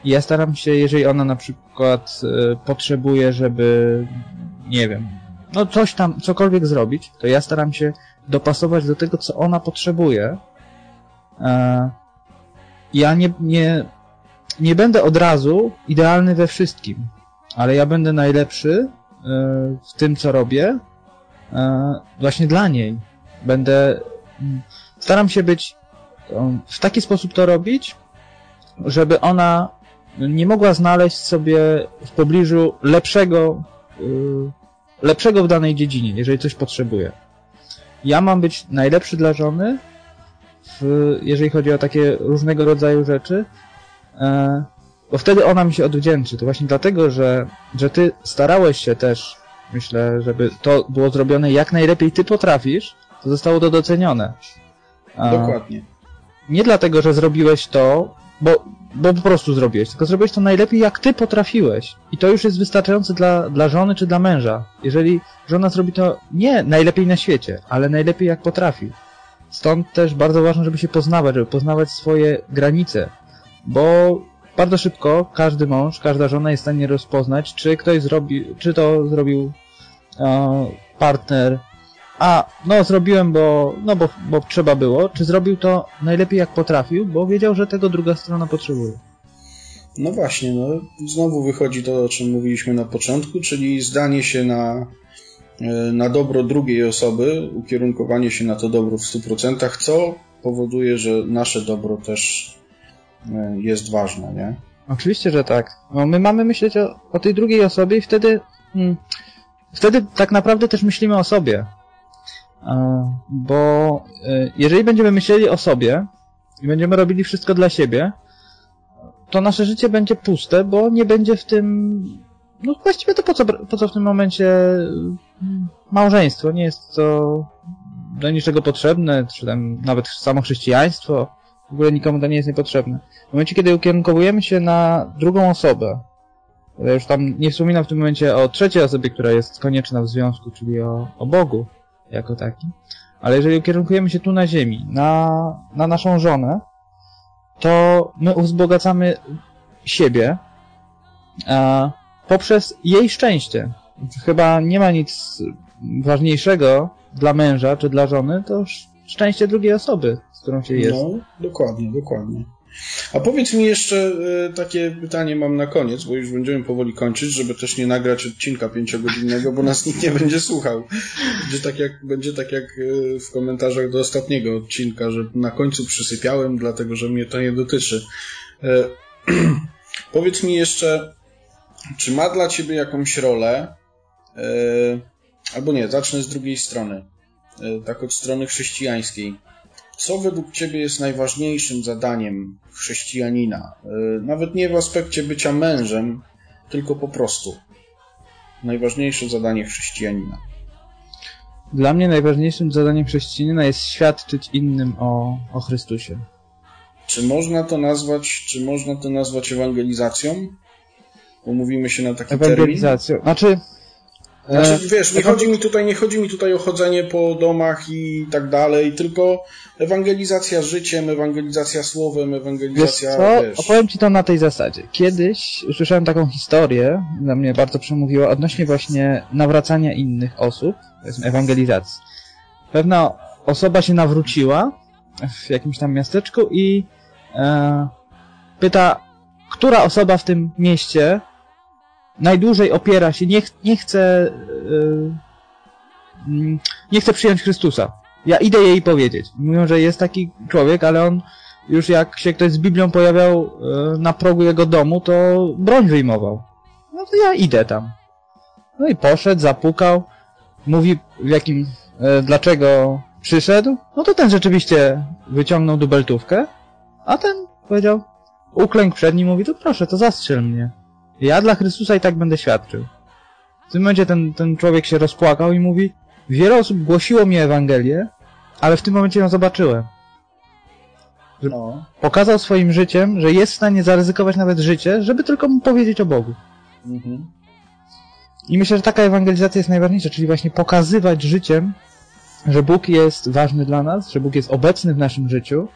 I ja staram się, jeżeli ona na przykład e, potrzebuje, żeby, nie wiem, no coś tam, cokolwiek zrobić, to ja staram się dopasować do tego, co ona potrzebuje. E, ja nie, nie, nie będę od razu idealny we wszystkim, ale ja będę najlepszy e, w tym, co robię, e, właśnie dla niej. Będę, staram się być, w taki sposób to robić, żeby ona nie mogła znaleźć sobie w pobliżu lepszego, lepszego w danej dziedzinie, jeżeli coś potrzebuje ja mam być najlepszy dla żony, w, jeżeli chodzi o takie różnego rodzaju rzeczy, e, bo wtedy ona mi się odwdzięczy. To właśnie dlatego, że, że ty starałeś się też, myślę, żeby to było zrobione jak najlepiej ty potrafisz, to zostało to docenione. Dokładnie. Nie dlatego, że zrobiłeś to, bo, bo po prostu zrobiłeś, tylko zrobiłeś to najlepiej, jak ty potrafiłeś. I to już jest wystarczające dla, dla żony czy dla męża. Jeżeli żona zrobi to nie najlepiej na świecie, ale najlepiej jak potrafi. Stąd też bardzo ważne, żeby się poznawać, żeby poznawać swoje granice. Bo bardzo szybko każdy mąż, każda żona jest w stanie rozpoznać, czy ktoś zrobił, czy to zrobił e, partner, a, no zrobiłem, bo, no bo, bo trzeba było, czy zrobił to najlepiej jak potrafił, bo wiedział, że tego druga strona potrzebuje. No właśnie, no znowu wychodzi to, o czym mówiliśmy na początku, czyli zdanie się na, e, na dobro drugiej osoby, ukierunkowanie się na to dobro w 100%, co powoduje, że nasze dobro też e, jest ważne, nie? Oczywiście, że tak. No, my mamy myśleć o, o tej drugiej osobie i wtedy, hmm, wtedy tak naprawdę też myślimy o sobie. Bo e, jeżeli będziemy myśleli o sobie i będziemy robili wszystko dla siebie, to nasze życie będzie puste, bo nie będzie w tym... No właściwie to po co, po co w tym momencie mm, małżeństwo? Nie jest to do niczego potrzebne, czy tam nawet samo chrześcijaństwo. W ogóle nikomu to nie jest niepotrzebne. W momencie, kiedy ukierunkowujemy się na drugą osobę, ja już tam nie wspominam w tym momencie o trzeciej osobie, która jest konieczna w związku, czyli o, o Bogu, jako taki. Ale jeżeli ukierunkujemy się tu na ziemi, na, na naszą żonę, to my wzbogacamy siebie poprzez jej szczęście. Chyba nie ma nic ważniejszego dla męża czy dla żony, to szczęście drugiej osoby, z którą się jest. No, dokładnie, dokładnie. A powiedz mi jeszcze e, takie pytanie mam na koniec, bo już będziemy powoli kończyć, żeby też nie nagrać odcinka pięciogodzinnego, bo nas nikt nie będzie słuchał. Będzie tak jak, będzie tak jak e, w komentarzach do ostatniego odcinka, że na końcu przysypiałem, dlatego że mnie to nie dotyczy. E, powiedz mi jeszcze, czy ma dla ciebie jakąś rolę, albo nie, zacznę z drugiej strony, tak od strony chrześcijańskiej co według Ciebie jest najważniejszym zadaniem chrześcijanina? E, nawet nie w aspekcie bycia mężem, tylko po prostu. Najważniejsze zadanie chrześcijanina. Dla mnie najważniejszym zadaniem chrześcijanina jest świadczyć innym o, o Chrystusie. Czy można to nazwać, czy można to nazwać ewangelizacją? Umówimy się na taki Ewangelizacją. termin. Znaczy, znaczy, e, wiesz, nie chodzi, mi tutaj, nie chodzi mi tutaj o chodzenie po domach i tak dalej, tylko ewangelizacja życiem, ewangelizacja słowem, ewangelizacja... Wiesz co? Wiesz... Opowiem ci to na tej zasadzie. Kiedyś usłyszałem taką historię, na mnie bardzo przemówiła, odnośnie właśnie nawracania innych osób, ewangelizacji. Pewna osoba się nawróciła w jakimś tam miasteczku i e, pyta, która osoba w tym mieście najdłużej opiera się, nie, nie chce yy, nie chce przyjąć Chrystusa. Ja idę jej powiedzieć. Mówią, że jest taki człowiek, ale on już jak się ktoś z Biblią pojawiał yy, na progu jego domu, to broń wyjmował. No to ja idę tam. No i poszedł, zapukał, mówi w jakim, yy, dlaczego przyszedł, no to ten rzeczywiście wyciągnął dubeltówkę, a ten powiedział, uklękł przed nim, mówi, to proszę, to zastrzel mnie. Ja dla Chrystusa i tak będę świadczył. W tym momencie ten, ten człowiek się rozpłakał i mówi, wiele osób głosiło mi Ewangelię, ale w tym momencie ją zobaczyłem. No. Pokazał swoim życiem, że jest w stanie zaryzykować nawet życie, żeby tylko mu powiedzieć o Bogu. Mhm. I myślę, że taka ewangelizacja jest najważniejsza, czyli właśnie pokazywać życiem, że Bóg jest ważny dla nas, że Bóg jest obecny w naszym życiu.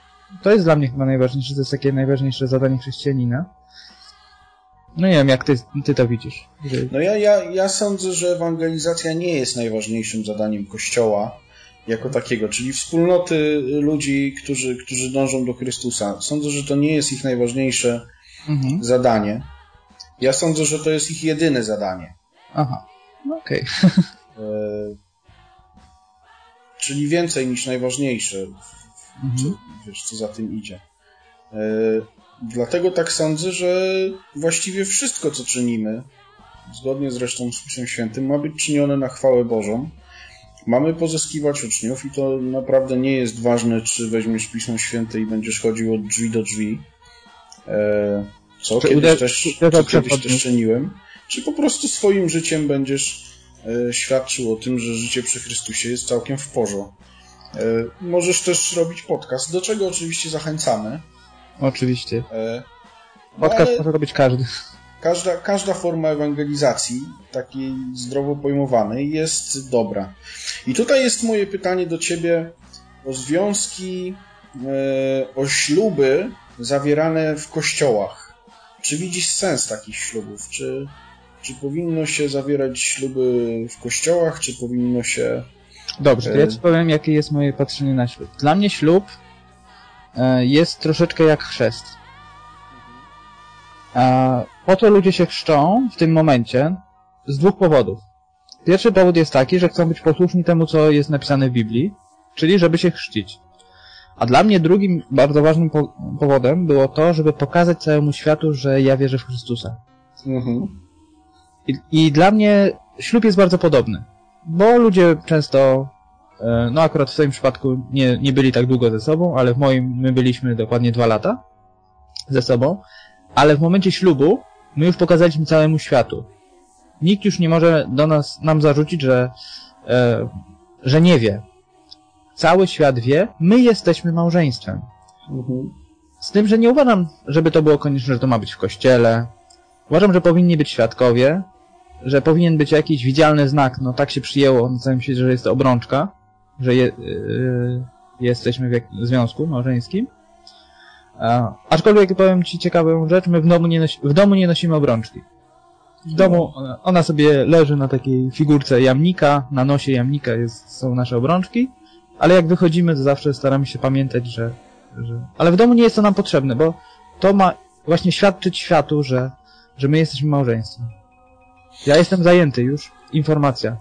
To jest dla mnie chyba najważniejsze, to jest takie najważniejsze zadanie chrześcijanina. No nie wiem, jak ty, ty to widzisz. Że... No ja, ja, ja sądzę, że ewangelizacja nie jest najważniejszym zadaniem Kościoła jako takiego, czyli wspólnoty ludzi, którzy, którzy dążą do Chrystusa. Sądzę, że to nie jest ich najważniejsze Mhm. zadanie. Ja sądzę, że to jest ich jedyne zadanie. Aha, no okej. E, czyli więcej niż najważniejsze, Mhm. co, wiesz, co za tym idzie. E, dlatego tak sądzę, że właściwie wszystko, co czynimy, zgodnie zresztą z Pismem Świętym, ma być czynione na chwałę Bożą. Mamy pozyskiwać uczniów i to naprawdę nie jest ważne, czy weźmiesz Pismo Święte i będziesz chodził od drzwi do drzwi, e, co Czy kiedyś, też, co kiedyś też czyniłem, czy po prostu swoim życiem będziesz e, świadczył o tym, że życie przy Chrystusie jest całkiem w porządku. E, możesz też robić podcast, do czego oczywiście zachęcamy. Oczywiście. E, no Podcast ale może robić każdy. każda, każda forma ewangelizacji, takiej zdrowo pojmowanej, jest dobra. I tutaj jest moje pytanie do Ciebie o związki, e, o śluby zawierane w kościołach. Czy widzisz sens takich ślubów? Czy, czy powinno się zawierać śluby w kościołach, czy powinno się... Dobrze, to ja ci powiem, jakie jest moje patrzenie na ślub. Dla mnie ślub e, jest troszeczkę jak chrzest. A po to ludzie się chrzczą w tym momencie z dwóch powodów. Pierwszy powód jest taki, że chcą być posłuszni temu, co jest napisane w Biblii, czyli żeby się chrzcić. A dla mnie drugim bardzo ważnym po powodem było to, żeby pokazać całemu światu, że ja wierzę w Chrystusa. Mhm. I, I dla mnie ślub jest bardzo podobny, bo ludzie często, e, no akurat w swoim przypadku nie, nie byli tak długo ze sobą, ale w moim my byliśmy dokładnie dwa lata ze sobą, ale w momencie ślubu my już pokazaliśmy całemu światu. Nikt już nie może do nas, nam zarzucić, że, e, że nie wie. Cały świat wie, my jesteśmy małżeństwem. Mhm. Z tym, że nie uważam, żeby to było konieczne, że to ma być w kościele. Uważam, że powinni być świadkowie, że powinien być jakiś widzialny znak. No tak się przyjęło na całym świecie, że jest to obrączka, że je, yy, jesteśmy w jak- związku małżeńskim. A, aczkolwiek powiem Ci ciekawą rzecz, my w domu nie, nosi, w domu nie nosimy obrączki. W domu ona- ona sobie leży na takiej figurce jamnika, na nosie jamnika jest, są nasze obrączki, ale jak wychodzimy, to zawsze staramy się pamiętać, że, że... Ale w domu nie jest to nam potrzebne, bo to ma właśnie świadczyć światu, że, że my jesteśmy małżeństwem. Ja jestem zajęty już. Informacja.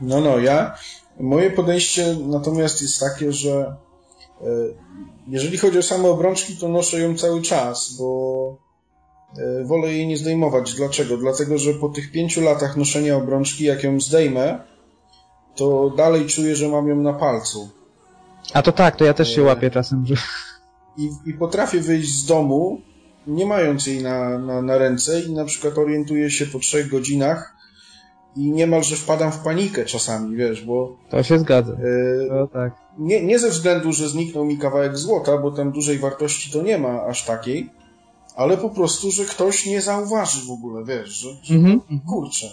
No, no, ja. Moje podejście natomiast jest takie, że e, jeżeli chodzi o same obrączki, to noszę ją cały czas, bo e, wolę jej nie zdejmować. Dlaczego? Dlatego, że po tych pięciu latach noszenia obrączki, jak ją zdejmę, to dalej czuję, że mam ją na palcu. A to tak, to ja też się łapię czasem, że... I, i potrafię wyjść z domu, nie mając jej na, na, na ręce i na przykład orientuję się po trzech godzinach i niemalże wpadam w panikę czasami, wiesz, bo To się zgadza. e, To tak. nie, nie ze względu, że zniknął mi kawałek złota, bo tam dużej wartości to nie ma aż takiej, ale po prostu, że ktoś nie zauważy w ogóle, wiesz, że, że Mhm. kurczę,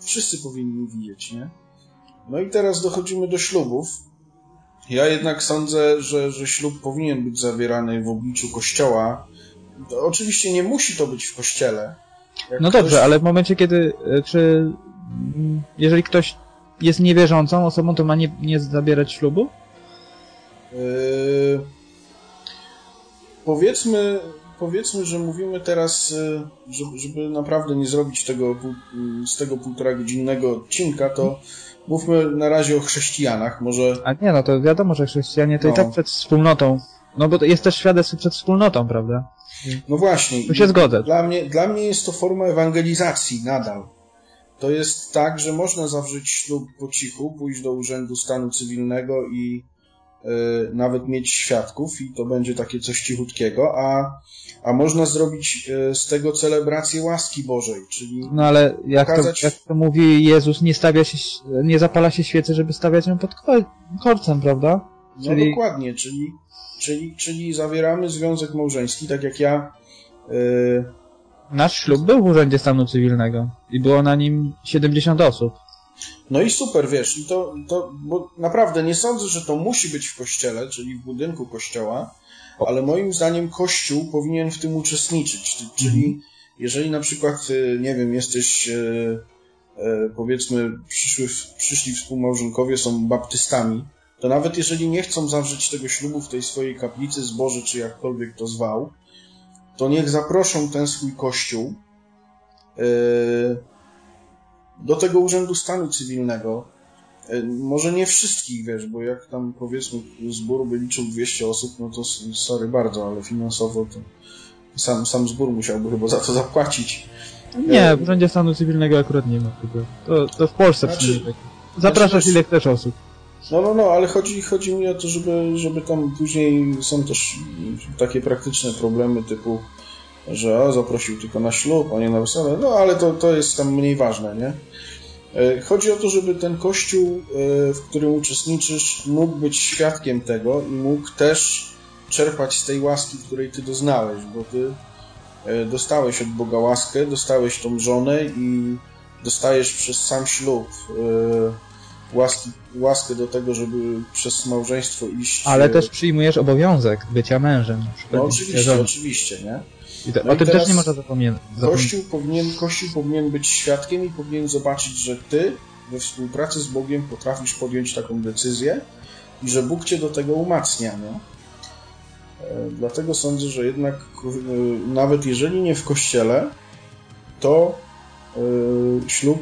wszyscy powinni widzieć, nie? No i teraz dochodzimy do ślubów. Ja jednak sądzę, że, że ślub powinien być zawierany w obliczu kościoła. To oczywiście nie musi to być w kościele. Jak No ktoś- dobrze, ale w momencie, kiedy... e, Czy... mm, Jeżeli ktoś jest niewierzącą osobą, to ma nie, nie zabierać ślubu? Yy, powiedzmy, powiedzmy, że mówimy teraz, yy, żeby, naprawdę nie zrobić tego yy, z tego półtora godzinnego odcinka, to mówmy na razie o chrześcijanach. Może A nie, no to wiadomo, że chrześcijanie to No. i tak przed wspólnotą. No bo jest też świadectwo przed wspólnotą, prawda? No właśnie. Tu się zgodzę. Dla mnie, dla mnie jest to forma ewangelizacji nadal. to jest tak, że można zawrzeć ślub po cichu, pójść do Urzędu Stanu Cywilnego i y, nawet mieć świadków i to będzie takie coś cichutkiego, a, a można zrobić y, z tego celebrację łaski Bożej, czyli No ale jak, pokazać... to, jak to mówi Jezus, nie stawia się, nie zapala się świecy, żeby stawiać ją pod korcem, prawda? No czyli... dokładnie, czyli, czyli, czyli zawieramy związek małżeński, tak jak ja y, Nasz ślub był w Urzędzie Stanu Cywilnego i było na nim 70 osób. No i super, wiesz, i to, to bo naprawdę nie sądzę, że to musi być w kościele, czyli w budynku kościoła, ale moim zdaniem kościół powinien w tym uczestniczyć. Czyli mhm. jeżeli na przykład, y, nie wiem, jesteś y, powiedzmy przyszły, przyszli współmałżonkowie są baptystami, to nawet jeżeli nie chcą zawrzeć tego ślubu w tej swojej kaplicy zboży, czy jakkolwiek to zwał, to niech zaproszą ten swój kościół yy, do tego Urzędu Stanu Cywilnego. Yy, może nie wszystkich, wiesz, bo jak tam powiedzmy zbór by liczył 200 osób, no to sorry bardzo, ale finansowo to sam, sam zbór musiałby chyba za to zapłacić. Nie, w Urzędzie Stanu Cywilnego akurat nie ma tego. To, to w Polsce znaczy, przynajmniej. Zapraszasz znaczy, ile chcesz osób. No, no, no, ale chodzi, chodzi mi o to, żeby, żeby tam później są też takie praktyczne problemy typu, że o, zaprosił tylko na ślub, a nie na wesele, no ale to, to jest tam mniej ważne, nie? E, chodzi o to, żeby ten kościół, e, w którym uczestniczysz, mógł być świadkiem tego i mógł też czerpać z tej łaski, której ty doznałeś, bo ty e, dostałeś od Boga łaskę, dostałeś tą żonę i dostajesz przez sam ślub łaski, łaskę do tego, żeby przez małżeństwo iść. Ale też przyjmujesz obowiązek bycia mężem. No oczywiście, oczywiście, nie? I to, no o i tym też nie można zapomnieć. Kościół powinien, Kościół powinien być świadkiem i powinien zobaczyć, że ty we współpracy z Bogiem potrafisz podjąć taką decyzję i że Bóg cię do tego umacnia, nie? E, dlatego sądzę, że jednak e, nawet jeżeli nie w kościele, to e, ślub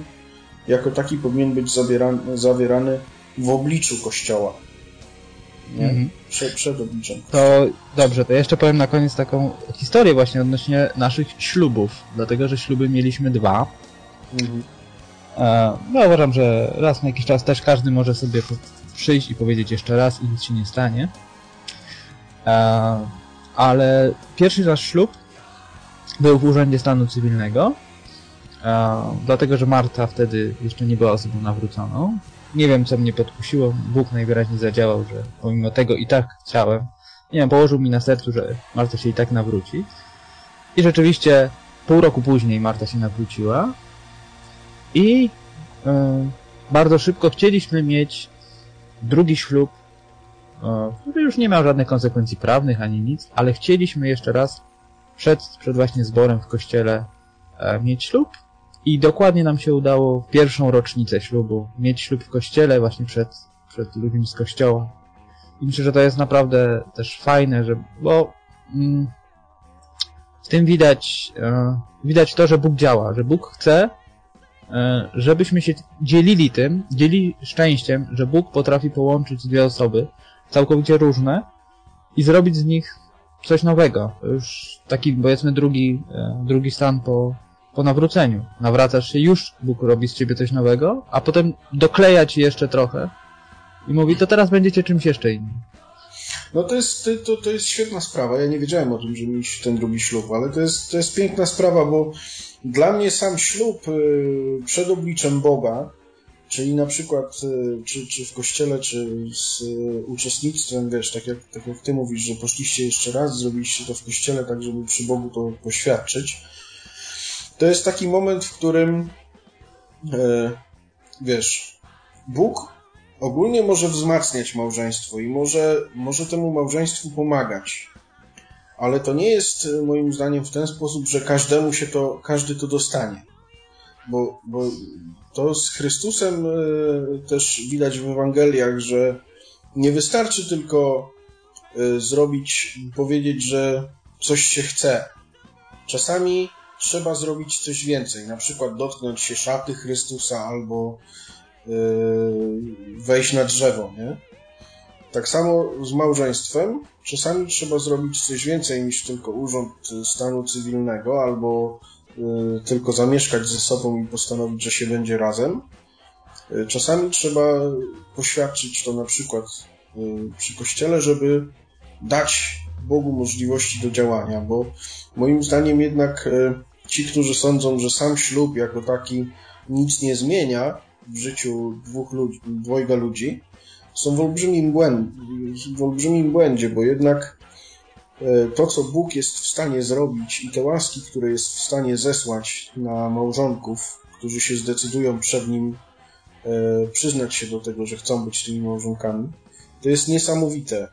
jako taki powinien być zawierany, zawierany w obliczu Kościoła. Nie? Mhm. Przed, przed obliczem. To dobrze, to jeszcze powiem na koniec taką historię właśnie odnośnie naszych ślubów, dlatego że śluby mieliśmy dwa. Mhm. E, no uważam, że raz na jakiś czas też każdy może sobie przyjść i powiedzieć jeszcze raz i nic się nie stanie. E, ale pierwszy nasz ślub był w Urzędzie Stanu Cywilnego dlatego, że Marta wtedy jeszcze nie była osobą nawróconą. Nie wiem, co mnie podkusiło. Bóg najwyraźniej zadziałał, że pomimo tego i tak chciałem. Nie wiem, położył mi na sercu, że Marta się i tak nawróci. I rzeczywiście pół roku później Marta się nawróciła. I yy, bardzo szybko chcieliśmy mieć drugi ślub, yy, który już nie miał żadnych konsekwencji prawnych ani nic, ale chcieliśmy jeszcze raz przed, przed właśnie zborem w kościele e, mieć ślub i dokładnie nam się udało w pierwszą rocznicę ślubu mieć ślub w kościele właśnie przed, przed ludźmi z kościoła. I myślę, że to jest naprawdę też fajne, że, bo mm, w tym widać, e, widać to, że Bóg działa, że Bóg chce, e, żebyśmy się dzielili tym, dzielili szczęściem, że Bóg potrafi połączyć dwie osoby całkowicie różne i zrobić z nich coś nowego. Już taki, powiedzmy, drugi, e, drugi stan po, po nawróceniu. Nawracasz się, już Bóg robi z ciebie coś nowego, a potem dokleja ci jeszcze trochę i mówi, to teraz będziecie czymś jeszcze innym. No to jest, to, to jest świetna sprawa. Ja nie wiedziałem o tym, że mieć ten drugi ślub, ale to jest, to jest piękna sprawa, bo dla mnie sam ślub y, przed obliczem Boga, czyli na przykład y, czy, czy w kościele, czy z uczestnictwem, wiesz, tak jak, tak jak ty mówisz, że poszliście jeszcze raz, zrobiliście to w kościele, tak żeby przy Bogu to poświadczyć, to jest taki moment, w którym e, wiesz, Bóg ogólnie może wzmacniać małżeństwo i może, może temu małżeństwu pomagać. Ale to nie jest e, moim zdaniem w ten sposób, że każdemu się to, każdy to dostanie. Bo, bo to z Chrystusem e, też widać w Ewangeliach, że nie wystarczy tylko e, zrobić, powiedzieć, że coś się chce. Czasami trzeba zrobić coś więcej, na przykład dotknąć się szaty Chrystusa albo yy, wejść na drzewo, nie? Tak samo z małżeństwem. Czasami trzeba zrobić coś więcej niż tylko urząd stanu cywilnego albo tylko zamieszkać ze sobą i postanowić, że się będzie razem. Czasami trzeba poświadczyć to na przykład przy kościele, żeby dać Bogu możliwości do działania, bo moim zdaniem jednak ci, którzy sądzą, że sam ślub jako taki nic nie zmienia w życiu dwóch ludzi, dwojga ludzi, są w olbrzymim, błęd, w olbrzymim błędzie, bo jednak e, to, co Bóg jest w stanie zrobić i te łaski, które jest w stanie zesłać na małżonków, którzy się zdecydują przed Nim e, przyznać się do tego, że chcą być tymi małżonkami, to jest niesamowite,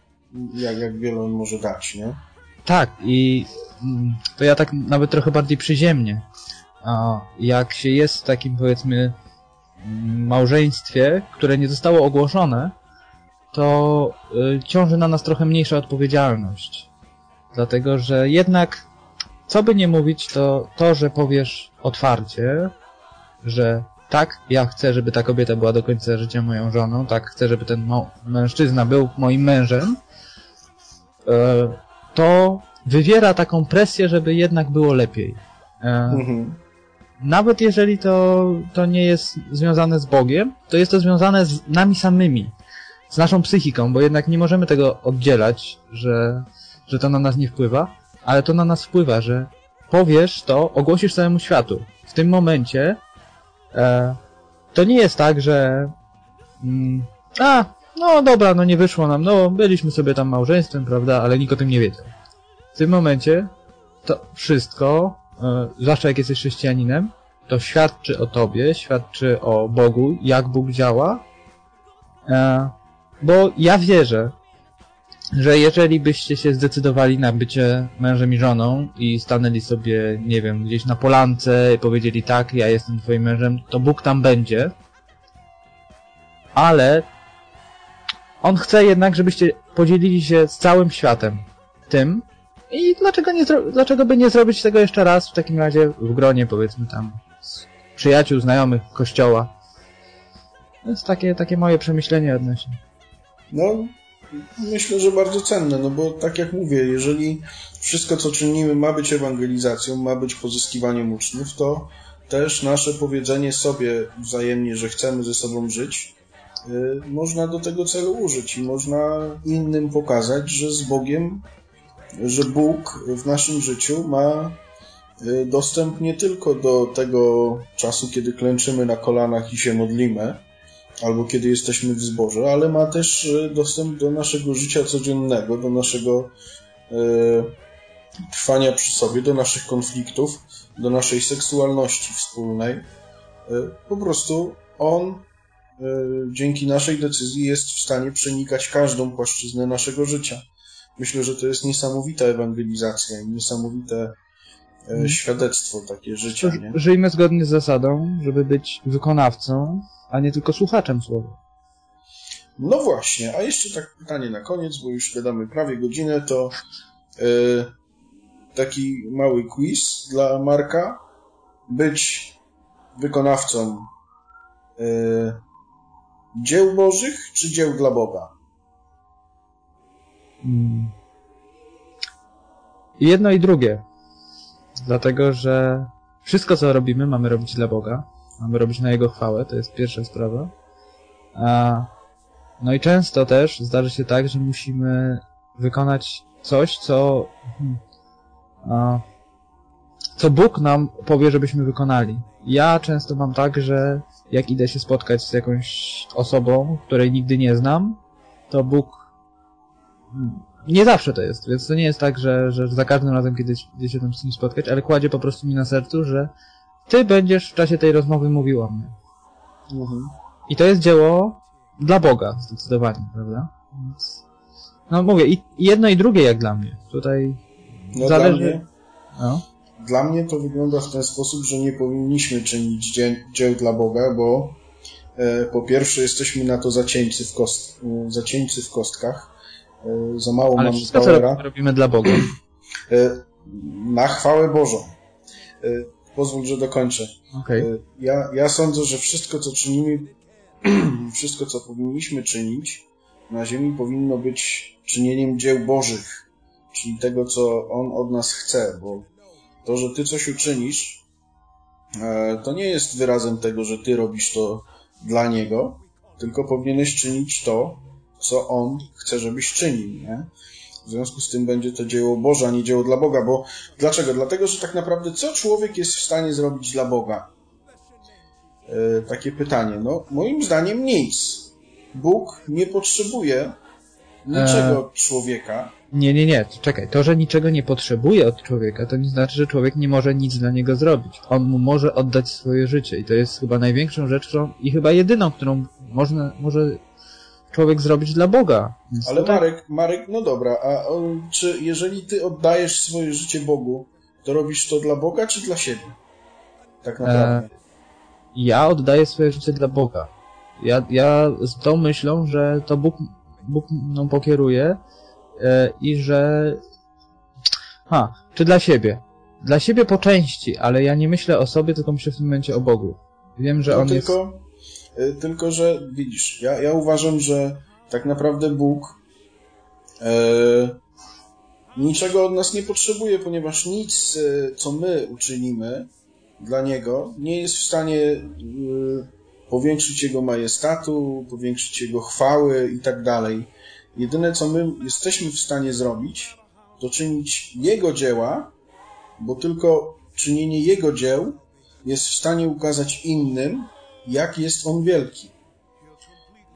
jak, jak wiele On może dać, nie? Tak, i mm, to ja tak nawet trochę bardziej przyziemnie. Jak się jest w takim, powiedzmy, małżeństwie, które nie zostało ogłoszone, to y, ciąży na nas trochę mniejsza odpowiedzialność. Dlatego, że jednak, co by nie mówić, to to, że powiesz otwarcie, że tak, ja chcę, żeby ta kobieta była do końca życia moją żoną, tak, chcę, żeby ten mężczyzna był moim mężem, y, to wywiera taką presję, żeby jednak było lepiej. Y, mhm. Nawet jeżeli to, to nie jest związane z Bogiem, to jest to związane z nami samymi z naszą psychiką, bo jednak nie możemy tego oddzielać, że, że to na nas nie wpływa, ale to na nas wpływa, że powiesz to, ogłosisz całemu światu. W tym momencie e, to nie jest tak, że mm, a, no dobra, no nie wyszło nam, no byliśmy sobie tam małżeństwem, prawda, ale nikt o tym nie wiedział. W tym momencie to wszystko, e, zwłaszcza jak jesteś chrześcijaninem, to świadczy o tobie, świadczy o Bogu, jak Bóg działa, e, bo ja wierzę, że jeżeli byście się zdecydowali na bycie mężem i żoną i stanęli sobie, nie wiem, gdzieś na polance i powiedzieli tak, ja jestem twoim mężem, to Bóg tam będzie. Ale on chce jednak, żebyście podzielili się z całym światem tym. I dlaczego, nie dlaczego by nie zrobić tego jeszcze raz w takim razie w gronie, powiedzmy tam, przyjaciół, znajomych, kościoła. To jest takie, takie moje przemyślenie odnośnie. No, myślę, że bardzo cenne, no bo tak jak mówię, jeżeli wszystko, co czynimy, ma być ewangelizacją, ma być pozyskiwaniem uczniów, to też nasze powiedzenie sobie wzajemnie, że chcemy ze sobą żyć, można do tego celu użyć i można innym pokazać, że z Bogiem, że Bóg w naszym życiu ma y, dostęp nie tylko do tego czasu, kiedy klęczymy na kolanach i się modlimy, albo kiedy jesteśmy w zborze, ale ma też e, dostęp do naszego życia codziennego, do naszego e, trwania przy sobie, do naszych konfliktów, do naszej seksualności wspólnej. E, po prostu on dzięki naszej decyzji jest w stanie przenikać każdą płaszczyznę naszego życia. Myślę, że to jest niesamowita ewangelizacja i niesamowite e, mhm. świadectwo takie życia. Nie? Żyjmy zgodnie z zasadą, żeby być wykonawcą a nie tylko słuchaczem słowa. No właśnie, a jeszcze tak pytanie na koniec, bo już gadamy prawie godzinę, to yy, taki mały quiz dla Marka. Być wykonawcą yy, dzieł bożych czy dzieł dla Boga? Hmm. Jedno i drugie. Dlatego, że wszystko, co robimy, mamy robić dla Boga mamy robić na jego chwałę, to jest pierwsza sprawa. A, no i często też zdarzy się tak, że musimy wykonać coś, co, hmm, a, co Bóg nam powie, żebyśmy wykonali. Ja często mam tak, że jak idę się spotkać z jakąś osobą, której nigdy nie znam, to Bóg nie zawsze to jest, więc to nie jest tak, że, że za każdym razem, kiedy idę się tam z nim spotkać, ale kładzie po prostu mi na sercu, że ty będziesz w czasie tej rozmowy mówił o mnie. Mhm. I to jest dzieło dla Boga, zdecydowanie, prawda? Więc, no mówię, i jedno i drugie jak dla mnie. Tutaj no zależy... Dla mnie, no. Dla mnie to wygląda w ten sposób, że nie powinniśmy czynić dzieł, dzieł dla Boga, bo e, po pierwsze jesteśmy na to zacieńcy w, kost, e, zacieńcy w kostkach. E, za mało Ale mamy powera. co robimy dla Boga. E, na chwałę Bożą. E, pozwól, że dokończę. Okay. E, ja, ja sądzę, że wszystko, co czynimy, wszystko, co powinniśmy czynić na ziemi, powinno być czynieniem dzieł Bożych, czyli tego, co On od nas chce, bo to, że Ty coś uczynisz, e, to nie jest wyrazem tego, że ty robisz to dla niego, tylko powinieneś czynić to, co on chce, żebyś czynił, nie? W związku z tym będzie to dzieło Boże, a nie dzieło dla Boga, bo dlaczego? Dlatego, że tak naprawdę co człowiek jest w stanie zrobić dla Boga? E, takie pytanie. No, moim zdaniem nic. Bóg nie potrzebuje niczego e... człowieka. Nie, nie, nie, czekaj. To, że niczego nie potrzebuje od człowieka, to nie znaczy, że człowiek nie może nic dla niego zrobić. On mu może oddać swoje życie i to jest chyba największą rzeczą i chyba jedyną, którą można, może człowiek zrobić dla Boga. Więc Ale tak... Marek, Marek, no dobra, a on, czy jeżeli ty oddajesz swoje życie Bogu, to robisz to dla Boga czy dla siebie? Tak naprawdę. E... Ja oddaję swoje życie dla Boga. Ja, ja z tą myślą, że to Bóg, Bóg mną pokieruje e, i że... Ha, czy dla siebie? Dla siebie po części, ale ja nie myślę o sobie, tylko myślę w tym momencie o Bogu. Wiem, że no on tylko, jest... Tylko, że widzisz, ja, ja uważam, że tak naprawdę Bóg e, niczego od nas nie potrzebuje, ponieważ nic, e, co my uczynimy dla Niego, nie jest w stanie e, powiększyć jego majestatu, powiększyć jego chwały i tak dalej. Jedyne, co my jesteśmy w stanie zrobić, to czynić jego dzieła, bo tylko czynienie jego dzieł jest w stanie ukazać innym, jak jest on wielki.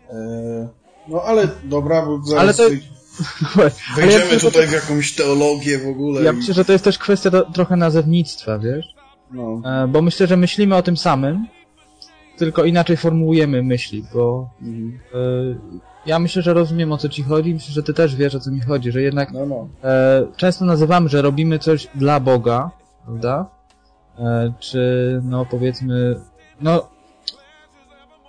Eee, no ale dobra, bo zaraz ale to... wejdziemy ja tutaj w jakąś teologię w ogóle. Ja i... myślę, że to jest też kwestia do, trochę nazewnictwa, wiesz? No. E, bo myślę, że myślimy o tym samym, tylko inaczej formułujemy myśli, bo mhm. y, ja myślę, że rozumiem o co ci chodzi, myślę, że ty też wiesz o co mi chodzi, że jednak no, no. E, często nazywamy, że robimy coś dla Boga, prawda? E, czy no powiedzmy, no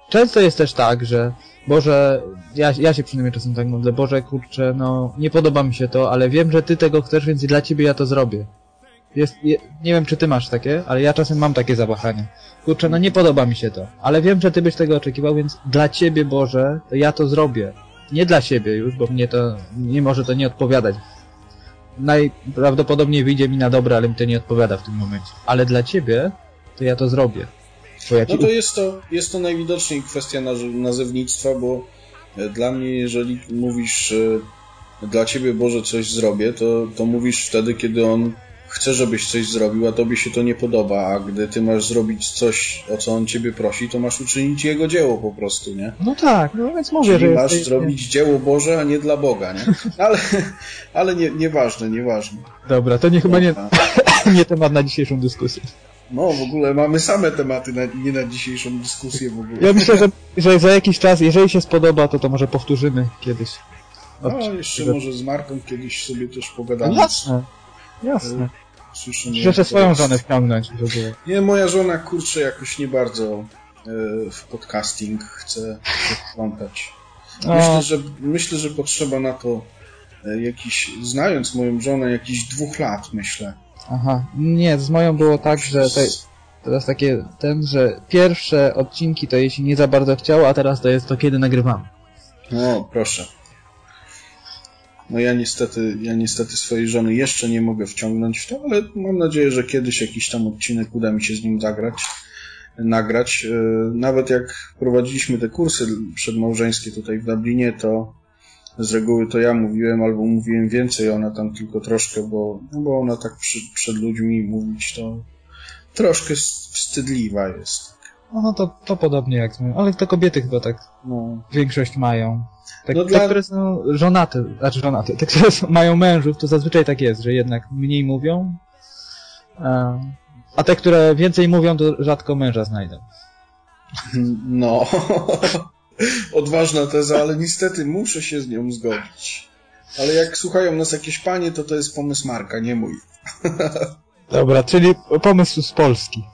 często jest też tak, że Boże, ja, ja się przynajmniej czasem tak mówię, Boże, kurczę, no nie podoba mi się to, ale wiem, że Ty tego chcesz, więc dla Ciebie ja to zrobię. Jest, je, nie wiem, czy ty masz takie, ale ja czasem mam takie zawahania. Kurczę, no nie podoba mi się to, ale wiem, że ty byś tego oczekiwał, więc dla ciebie, Boże, to ja to zrobię. Nie dla siebie już, bo mnie to, nie może to nie odpowiadać. Najprawdopodobniej wyjdzie mi na dobre, ale mi to nie odpowiada w tym momencie. Ale dla ciebie, to ja to zrobię. Ja no to jest to, jest to najwidoczniej kwestia nazewnictwa, bo e, dla mnie, jeżeli mówisz e, dla ciebie Boże coś zrobię, to, to mówisz wtedy, kiedy on chce, żebyś coś zrobił, a tobie się to nie podoba, a gdy ty masz zrobić coś, o co on ciebie prosi, to masz uczynić jego dzieło po prostu, nie? No tak, no więc mówię, Czyli że... masz jest... zrobić dzieło Boże, a nie dla Boga, nie? Ale, ale nie, nieważne, nieważne. Dobra, to nie chyba nie, nie temat na dzisiejszą dyskusję. No, w ogóle mamy same tematy, na, nie na dzisiejszą dyskusję w ogóle. Ja myślę, że, że za jakiś czas, jeżeli się spodoba, to to może powtórzymy kiedyś. No, jeszcze może z Marką kiedyś sobie też pogadamy. No jasne, jasne. Słyszę, Muszę swoją żonę wciągnąć w ogóle. Nie, moja żona, kurczę, jakoś nie bardzo e, w podcasting chce wplątać. Myślę, że, myślę, że potrzeba na to e, jakiś, znając moją żonę, jakiś dwóch lat, myślę. Aha, nie, z moją było tak, że te, teraz takie, ten, że pierwsze odcinki to jeśli nie za bardzo chciało, a teraz to jest to kiedy nagrywamy. No, proszę. No ja niestety, ja niestety swojej żony jeszcze nie mogę wciągnąć w to, ale mam nadzieję, że kiedyś jakiś tam odcinek uda mi się z nim zagrać, nagrać. E, nawet jak prowadziliśmy te kursy przedmałżeńskie tutaj w Dublinie, to z reguły to ja mówiłem albo mówiłem więcej, ona tam tylko troszkę, bo, no bo ona tak przy, przed ludźmi mówić to troszkę wstydliwa jest. No to, to podobnie jak ale to kobiety chyba tak no. większość mają. Tak, no te, dla... które są żonate, znaczy żonate, te, które są, mają mężów, to zazwyczaj tak jest, że jednak mniej mówią, a te, które więcej mówią, to rzadko męża znajdą. No, odważna teza, ale niestety muszę się z nią zgodzić. Ale jak słuchają nas jakieś panie, to to jest pomysł Marka, nie mój. Dobra, czyli pomysł z Polski.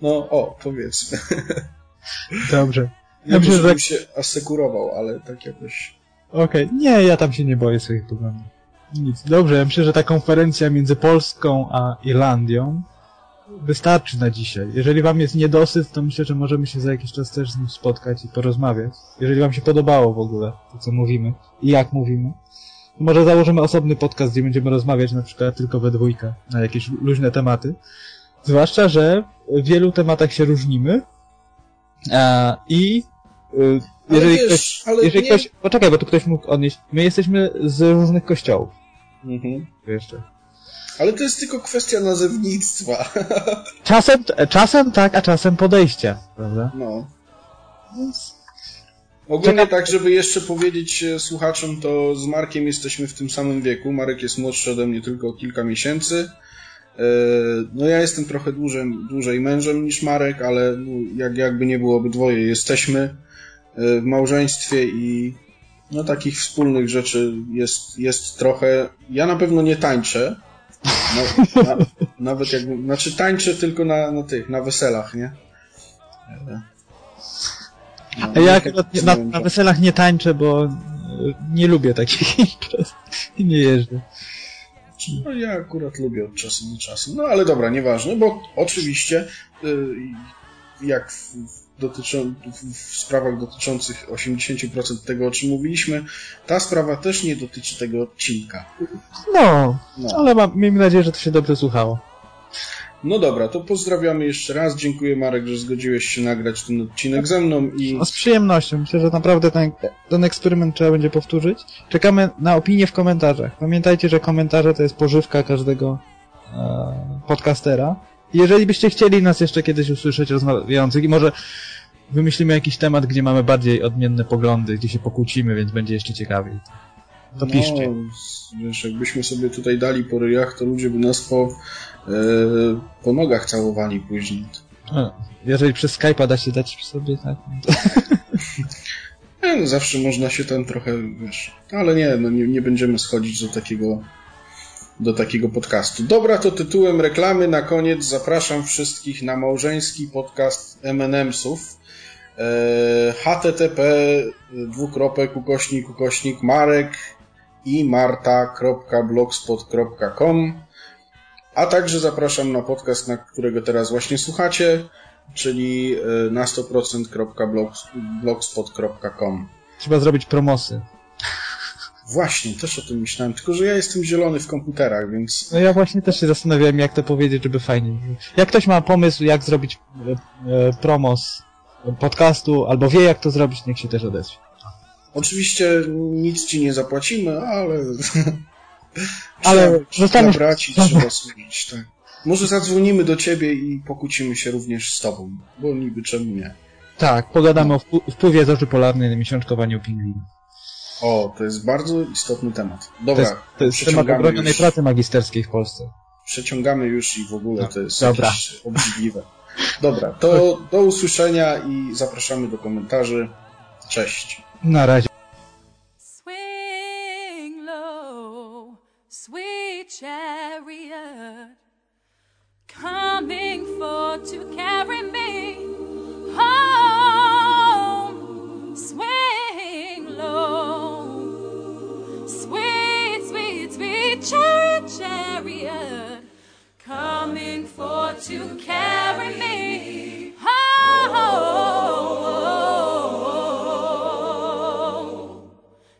No, o, powiedzmy. Dobrze. Nie Dobrze, że tak... się asekurował, ale tak jakoś... Okej, okay. nie, ja tam się nie boję swoich problemów. Nic. Dobrze, ja myślę, że ta konferencja między Polską a Irlandią wystarczy na dzisiaj. Jeżeli wam jest niedosyt, to myślę, że możemy się za jakiś czas też z nim spotkać i porozmawiać. Jeżeli wam się podobało w ogóle to, co mówimy i jak mówimy, to może założymy osobny podcast, gdzie będziemy rozmawiać na przykład tylko we dwójkę na jakieś luźne tematy. Zwłaszcza, że w wielu tematach się różnimy. A, I y, Ale jeżeli, wiesz, ktoś, ale jeżeli nie- ktoś. Poczekaj, bo tu ktoś mógł odnieść. My jesteśmy z różnych kościołów. Mhm. Jeszcze. Ale to jest tylko kwestia nazewnictwa. Czasem, czasem tak, a czasem podejścia, prawda? No. Więc Ogólnie Czekam- tak, żeby jeszcze powiedzieć e, słuchaczom, to z Markiem jesteśmy w tym samym wieku. Marek jest młodszy ode mnie tylko o kilka miesięcy. E, No ja jestem trochę dłużej, dłużej mężem niż Marek, ale no, jak, jakby nie było, obydwoje jesteśmy w małżeństwie i no takich wspólnych rzeczy jest, jest trochę. Ja na pewno nie tańczę. No, na, nawet jakby, znaczy tańczę tylko na, na tych, na weselach, nie? E, no, A ja akurat na, na weselach nie tańczę, bo y, nie lubię takich imprez i nie jeżdżę. No ja akurat lubię od czasu do czasu. No ale dobra, nieważne, bo oczywiście y, jak w, dotyczą, w, sprawach dotyczących 80% tego, o czym mówiliśmy, ta sprawa też nie dotyczy tego odcinka. No, No, ale mam, miejmy nadzieję, że to się dobrze słuchało. no dobra, to pozdrawiamy jeszcze raz. Dziękuję Marek, że zgodziłeś się nagrać ten odcinek ze mną i No, z przyjemnością. Myślę, że naprawdę ten, ten eksperyment trzeba będzie powtórzyć. Czekamy na opinie w komentarzach. Pamiętajcie, że komentarze to jest pożywka każdego e, podcastera. Jeżeli byście chcieli nas jeszcze kiedyś usłyszeć rozmawiających i może wymyślimy jakiś temat, gdzie mamy bardziej odmienne poglądy, gdzie się pokłócimy, więc będzie jeszcze ciekawiej. To piszcie. No, wiesz, jakbyśmy sobie tutaj dali po ryjach, to ludzie by nas po, e, po nogach całowali później. E, Jeżeli przez Skype'a da się dać sobie, tak? no to- Nie, no zawsze można się tam trochę, wiesz, ale nie, no nie, nie będziemy schodzić do takiego, do takiego podcastu. Dobra, to tytułem reklamy na koniec zapraszam wszystkich na małżeński podcast M&M'sów. E, http dwukropek ukośnik ukośnik marek i marta.blogspot.com a także zapraszam na podcast, na którego teraz właśnie słuchacie, czyli e, na 100%.blogspot.com. Trzeba zrobić promosy. Właśnie, też o tym myślałem, tylko że ja jestem zielony w komputerach, więc No ja właśnie też się zastanawiałem, jak to powiedzieć, żeby fajnie. Jak ktoś ma pomysł, jak zrobić e, e, promos podcastu, albo wie, jak to zrobić, niech się też odezwie. oczywiście nic ci nie zapłacimy, ale Ale trzeba, zostaniesz- trzeba brać i trzeba służyć, tak. Może zadzwonimy do ciebie i pokłócimy się również z tobą, bo niby czemu nie. Tak, pogadamy o wpł- wpływie zorzy polarnej na miesiączkowanie pingwinów. O, to jest bardzo istotny temat. To Dobra, jest, to jest temat obronionej już. pracy magisterskiej w Polsce. przeciągamy już i w ogóle to jest Dobra. obrzydliwe. Dobra, to do usłyszenia i zapraszamy do komentarzy. Cześć. Na razie. Chariot, chariot, coming for to carry me home.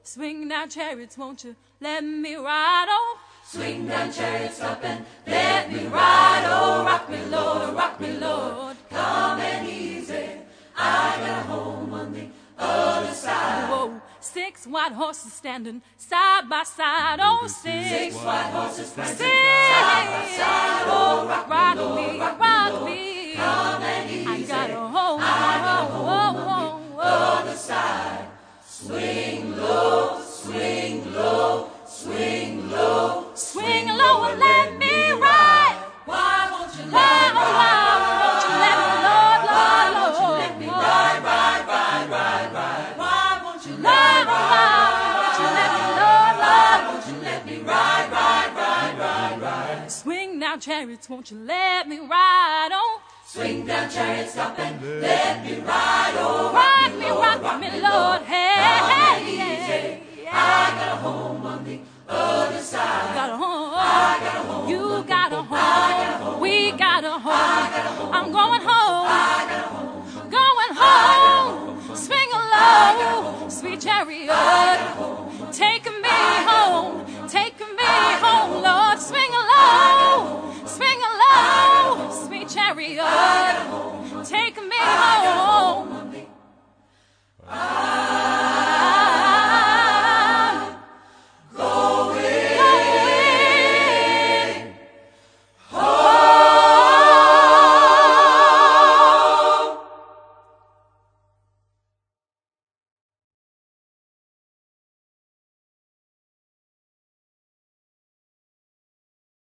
Swing down chariots, won't you let me ride on? Swing down chariots up and let me ride Oh, Rock me, Lord, oh, rock me, Lord. Come and easy. I got a home on the other side. Whoa, six white horses standing side by side. Oh, six, six white horses standing side by side. Oh, rock, rock me, rock me. Come and easy. I got a home, I got a home on the other side. Swing low, swing low, swing low, swing low and let down, chariots, won't you let me ride on? Swing down, chariots, stop and let me ride on. Rock, rock me, Lord, rock, rock me, Lord, Lord. hey, Come hey, hey, hey. I got a home on the other side. I got a home. I got a home. You got a home. got a home. We got a home. Got a home. I'm going home. home. Going home. Swing low, sweet chariot. Take me home. Take me home, Lord. Swing chariot. Take me home.